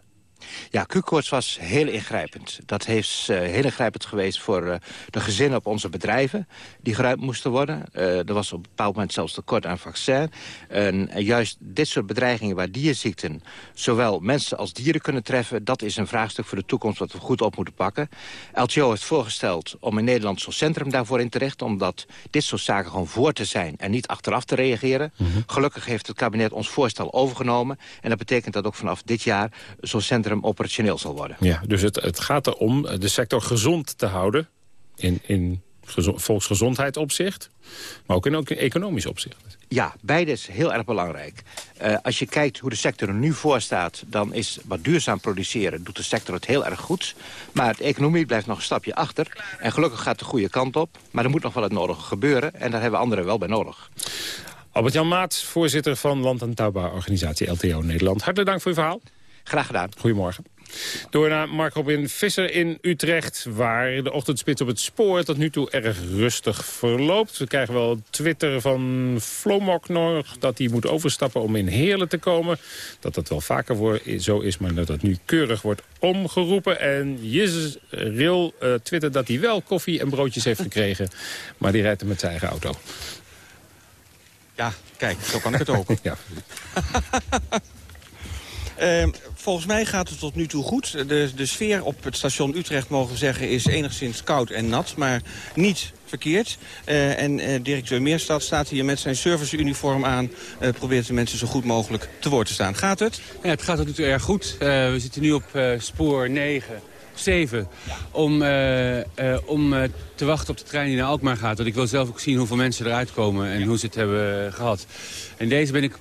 Ja, Q-koorts was heel ingrijpend. Dat heeft uh, heel ingrijpend geweest voor uh, de gezinnen op onze bedrijven... die geruimd moesten worden. Uh, er was op een bepaald moment zelfs tekort aan vaccin. En juist dit soort bedreigingen waar dierziekten... zowel mensen als dieren kunnen treffen... dat is een vraagstuk voor de toekomst wat we goed op moeten pakken. LTO heeft voorgesteld om in Nederland zo'n centrum daarvoor in te richten... omdat dit soort zaken gewoon voor te zijn en niet achteraf te reageren. Mm -hmm. Gelukkig heeft het kabinet ons voorstel overgenomen. En dat betekent dat ook vanaf dit jaar zo'n centrum operationeel zal worden. Ja, dus het, het gaat erom de sector gezond te houden in, in volksgezondheidsopzicht, maar ook in, ook in economisch opzicht. Ja, beide is heel erg belangrijk. Uh, als je kijkt hoe de sector er nu voor staat... dan is wat duurzaam produceren, doet de sector het heel erg goed. Maar de economie blijft nog een stapje achter. En gelukkig gaat de goede kant op. Maar er moet nog wel het nodige gebeuren. En daar hebben anderen wel bij nodig. Albert-Jan Maat, voorzitter van Land- en Tuinbouworganisatie LTO Nederland. Hartelijk dank voor uw verhaal. Graag gedaan. Goedemorgen. Door naar Mark Robin Visser in Utrecht... waar de ochtendspits op het spoor tot nu toe erg rustig verloopt. We krijgen wel Twitter van Flomok nog... dat hij moet overstappen om in Heerlen te komen. Dat dat wel vaker voor zo is, maar dat dat nu keurig wordt omgeroepen. En Jezus Ril uh, twittert dat hij wel koffie en broodjes heeft gekregen... maar die rijdt er met zijn eigen auto. Ja, kijk, zo kan ik het ook. ja. Uh, volgens mij gaat het tot nu toe goed. De, de sfeer op het station Utrecht, mogen we zeggen, is enigszins koud en nat. Maar niet verkeerd. Uh, en uh, directeur Meerstad staat hier met zijn serviceuniform aan. Uh, probeert de mensen zo goed mogelijk te woord te staan. Gaat het? Ja, het gaat toe erg goed. we zitten nu op spoor 9. 7 om, uh, uh, om uh, te wachten op de trein die naar Alkmaar gaat. Want ik wil zelf ook zien hoeveel mensen eruit komen en hoe ze het hebben gehad. En deze ben ik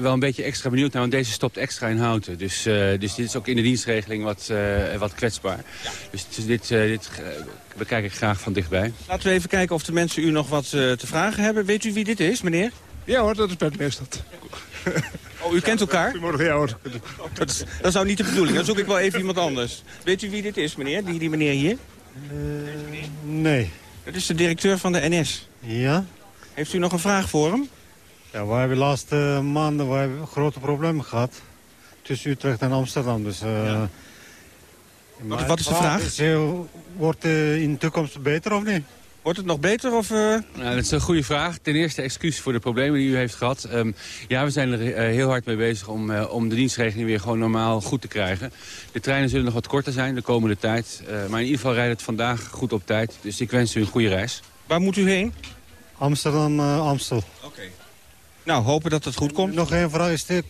wel een beetje extra benieuwd naar, want deze stopt extra in Houten. Dus, dus dit is ook in de dienstregeling wat, wat kwetsbaar. Dus dit, dit bekijk ik graag van dichtbij. Laten we even kijken of de mensen u nog wat te vragen hebben. Weet u wie dit is, meneer? Ja hoor, dat is Bert Meerstad. Oh, u kent elkaar? Goedemorgen, ja hoor. Dat, is, dat zou niet de bedoeling. Dan zoek ik wel even iemand anders. Weet u wie dit is, meneer? Die, die meneer hier? Nee. Dat is de directeur van de NS. Ja? Heeft u nog een vraag voor hem? Ja, we hebben de laatste maanden we hebben grote problemen gehad. Tussen Utrecht en Amsterdam. Dus, uh, wat, wat, is de vraag? Is, uh, wordt het in de toekomst beter of niet? Wordt het nog beter? Of, uh... nou, dat is een goede vraag. Ten eerste excuus voor de problemen die u heeft gehad. Um, ja, we zijn er uh, heel hard mee bezig om, uh, om de dienstregeling weer gewoon normaal goed te krijgen. De treinen zullen nog wat korter zijn de komende tijd. maar in ieder geval rijdt het vandaag goed op tijd. Dus ik wens u een goede reis. Waar moet u heen? Amsterdam, Amstel. Oké. Okay. Nou, hopen dat het goed komt. Nog één vraag. Is de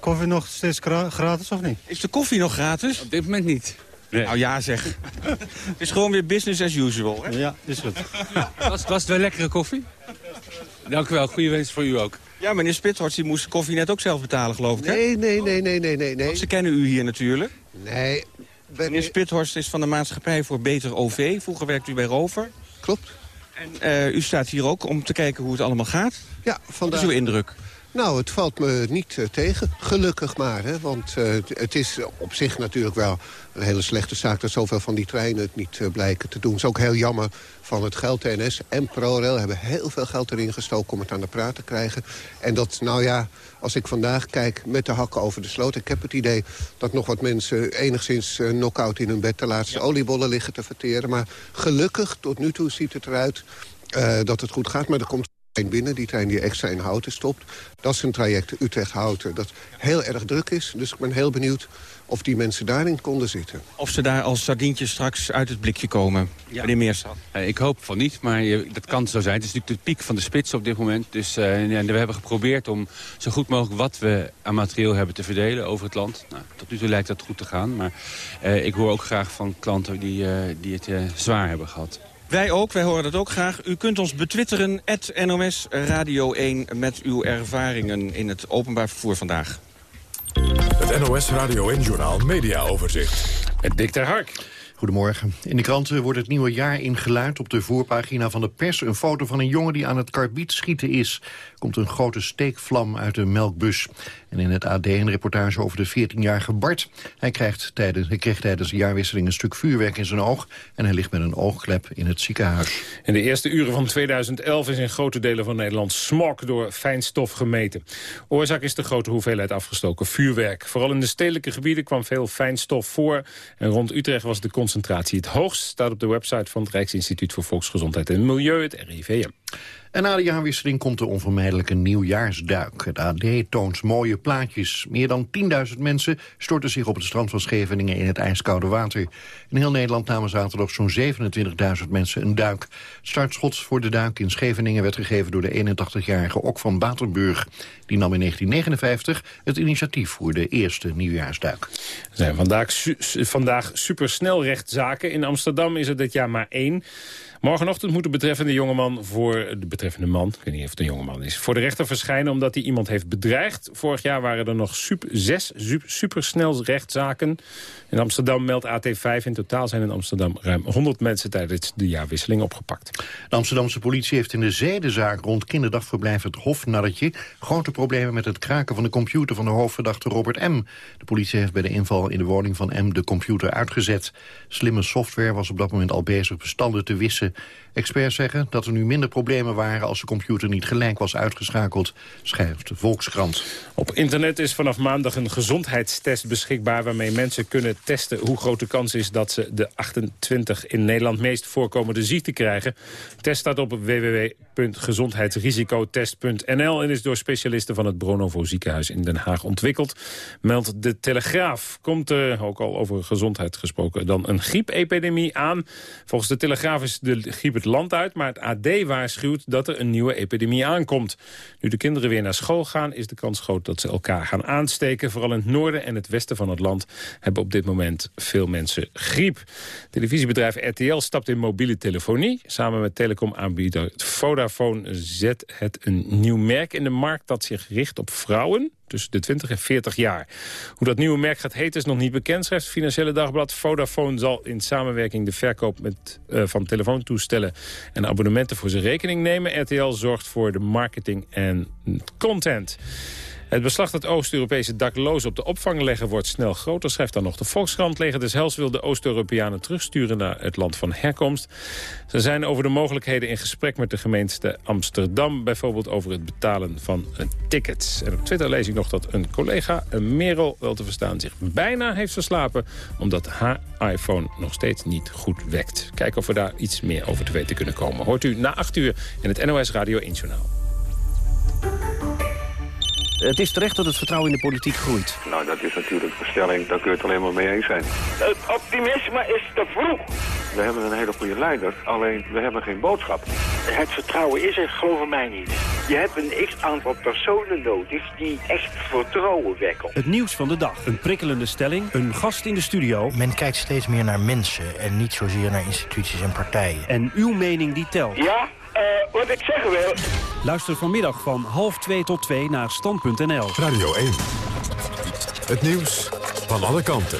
koffie nog steeds gratis of niet? Is de koffie nog gratis? Op dit moment niet. Nee. Nou ja zeg. het is gewoon weer business as usual. Hè? Ja, is goed. Was, was het wel lekkere koffie? Dank u wel. Goeie wens voor u ook. Ja, meneer Spithorst, die moest de koffie net ook zelf betalen, geloof ik, hè? Nee, nee, nee, nee, nee, nee. nee. ze kennen u hier natuurlijk. Nee. Ben... Meneer Spithorst is van de Maatschappij voor Beter OV. Vroeger werkt u bij Rover. Klopt. En uh, u staat hier ook om te kijken hoe het allemaal gaat. Ja, vandaag. Wat is uw indruk? Nou, het valt me niet uh, tegen. Gelukkig maar. Hè? Want uh, het is op zich natuurlijk wel een hele slechte zaak... dat zoveel van die treinen het niet uh, blijken te doen. Het is ook heel jammer van het geld. NS en ProRail hebben heel veel geld erin gestoken... om het aan de praat te krijgen. En dat, nou ja, als ik vandaag kijk met de hakken over de sloot... ik heb het idee dat nog wat mensen enigszins uh, knock-out in hun bed... de laatste ja. oliebollen liggen te verteren. Maar gelukkig, tot nu toe ziet het eruit dat het goed gaat. Maar er komt binnen, die trein die extra in Houten stopt. Dat is een traject Utrecht-Houten dat heel erg druk is. Dus ik ben heel benieuwd of die mensen daarin konden zitten. Of ze daar als sardientjes straks uit het blikje komen, ja. meneer Meerstad? Uh, ik hoop van niet, maar je, dat kan zo zijn. Het is natuurlijk de piek van de spits op dit moment. Dus uh, ja, we hebben geprobeerd om zo goed mogelijk wat we aan materieel hebben te verdelen over het land. Nou, tot nu toe lijkt dat goed te gaan. Maar uh, ik hoor ook graag van klanten die, die het zwaar hebben gehad. Wij ook, wij horen dat ook graag. U kunt ons betwitteren, NOS Radio 1, met uw ervaringen in het openbaar vervoer vandaag. Het NOS Radio 1-journaal Media Overzicht. Het Dick ter Hark. Goedemorgen. In de kranten wordt het nieuwe jaar ingeluid. Op de voorpagina van de pers een foto van een jongen die aan het karbiet schieten is. Komt een grote steekvlam uit de melkbus. En in het AD een reportage over de 14-jarige Bart. Hij, krijgt tijdens, hij kreeg tijdens de jaarwisseling een stuk vuurwerk in zijn oog... en hij ligt met een oogklep in het ziekenhuis. In de eerste uren van 2011 is in grote delen van Nederland smog door fijnstof gemeten. Oorzaak is de grote hoeveelheid afgestoken vuurwerk. Vooral in de stedelijke gebieden kwam veel fijnstof voor. En rond Utrecht was de het hoogst. Staat op de website van het Rijksinstituut voor Volksgezondheid en Milieu, het RIVM. En na de jaarwisseling komt er onvermijdelijk een nieuwjaarsduik. Het AD toont mooie plaatjes. Meer dan 10.000 mensen storten zich op het strand van Scheveningen in het ijskoude water. In heel Nederland namen zaterdag zo'n 27.000 mensen een duik. Startschot voor de duik in Scheveningen werd gegeven door de 81-jarige Ok van Batenburg. Die nam in 1959 het initiatief voor de eerste nieuwjaarsduik. Er zijn vandaag, su vandaag supersnelrechtzaken. In Amsterdam is er dit jaar maar één. Morgenochtend moet de betreffende jongeman voor de betreffende man, ik weet niet of het een jongeman is, voor de rechter verschijnen omdat hij iemand heeft bedreigd. Vorig jaar waren er nog super, zes supersnel rechtszaken. In Amsterdam meldt AT5. In totaal zijn in Amsterdam ruim 100 mensen tijdens de jaarwisseling opgepakt. De Amsterdamse politie heeft in de zedenzaak rond kinderdagverblijf het Hofnarretje grote problemen met het kraken van de computer van de hoofdverdachte Robert M. De politie heeft bij de inval in de woning van M de computer uitgezet. Slimme software was op dat moment al bezig bestanden te wissen. Experts zeggen dat er nu minder problemen waren als de computer niet gelijk was uitgeschakeld, schrijft Volkskrant. Op internet is vanaf maandag een gezondheidstest beschikbaar waarmee mensen kunnen testen hoe groot de kans is dat ze de 28 in Nederland meest voorkomende ziekte krijgen. Test staat op www.gezondheidsrisicotest.nl en is door specialisten van het Bronovo ziekenhuis in Den Haag ontwikkeld. Meldt de Telegraaf. Komt er, ook al over gezondheid gesproken, dan een griepepidemie aan. Volgens de Telegraaf is de griep het land uit, maar het AD waarschuwt dat er een nieuwe epidemie aankomt. Nu de kinderen weer naar school gaan, is de kans groot dat ze elkaar gaan aansteken. Vooral in het noorden en het westen van het land hebben op dit moment veel mensen griep. Televisiebedrijf RTL stapt in mobiele telefonie. Samen met telecomaanbieder Vodafone zet het een nieuw merk in de markt dat zich richt op vrouwen tussen de 20 en 40 jaar. Hoe dat nieuwe merk gaat heten is nog niet bekend, schrijft het Financiële Dagblad. Vodafone zal in samenwerking de verkoop met, uh, van telefoontoestellen en abonnementen voor zijn rekening nemen. RTL zorgt voor de marketing en content. Het beslag dat Oost-Europese daklozen op de opvang leggen wordt snel groter, schrijft dan nog de Volkskrant. Leger des Hels wil de Oost-Europeanen terugsturen naar het land van herkomst. Ze zijn over de mogelijkheden in gesprek met de gemeente Amsterdam, bijvoorbeeld over het betalen van tickets. En op Twitter lees ik nog dat een collega, een Merel, wel te verstaan, zich bijna heeft verslapen, omdat haar iPhone nog steeds niet goed wekt. Kijken of we daar iets meer over te weten kunnen komen. Hoort u na 8 uur in het NOS Radio 1 Journaal. Het is terecht dat het vertrouwen in de politiek groeit. Nou, dat is natuurlijk een stelling, daar kun je het alleen maar mee eens zijn. Het optimisme is te vroeg. We hebben een hele goede leider, alleen we hebben geen boodschap. Het vertrouwen is er, geloof mij niet. Je hebt een x-aantal personen nodig die echt vertrouwen wekken. Het nieuws van de dag. Een prikkelende stelling, een gast in de studio. Men kijkt steeds meer naar mensen en niet zozeer naar instituties en partijen. En uw mening die telt. Ja, wat ik zeggen wil... Luister vanmiddag van half 2 tot 2 naar stand.nl. Radio 1. Het nieuws van alle kanten.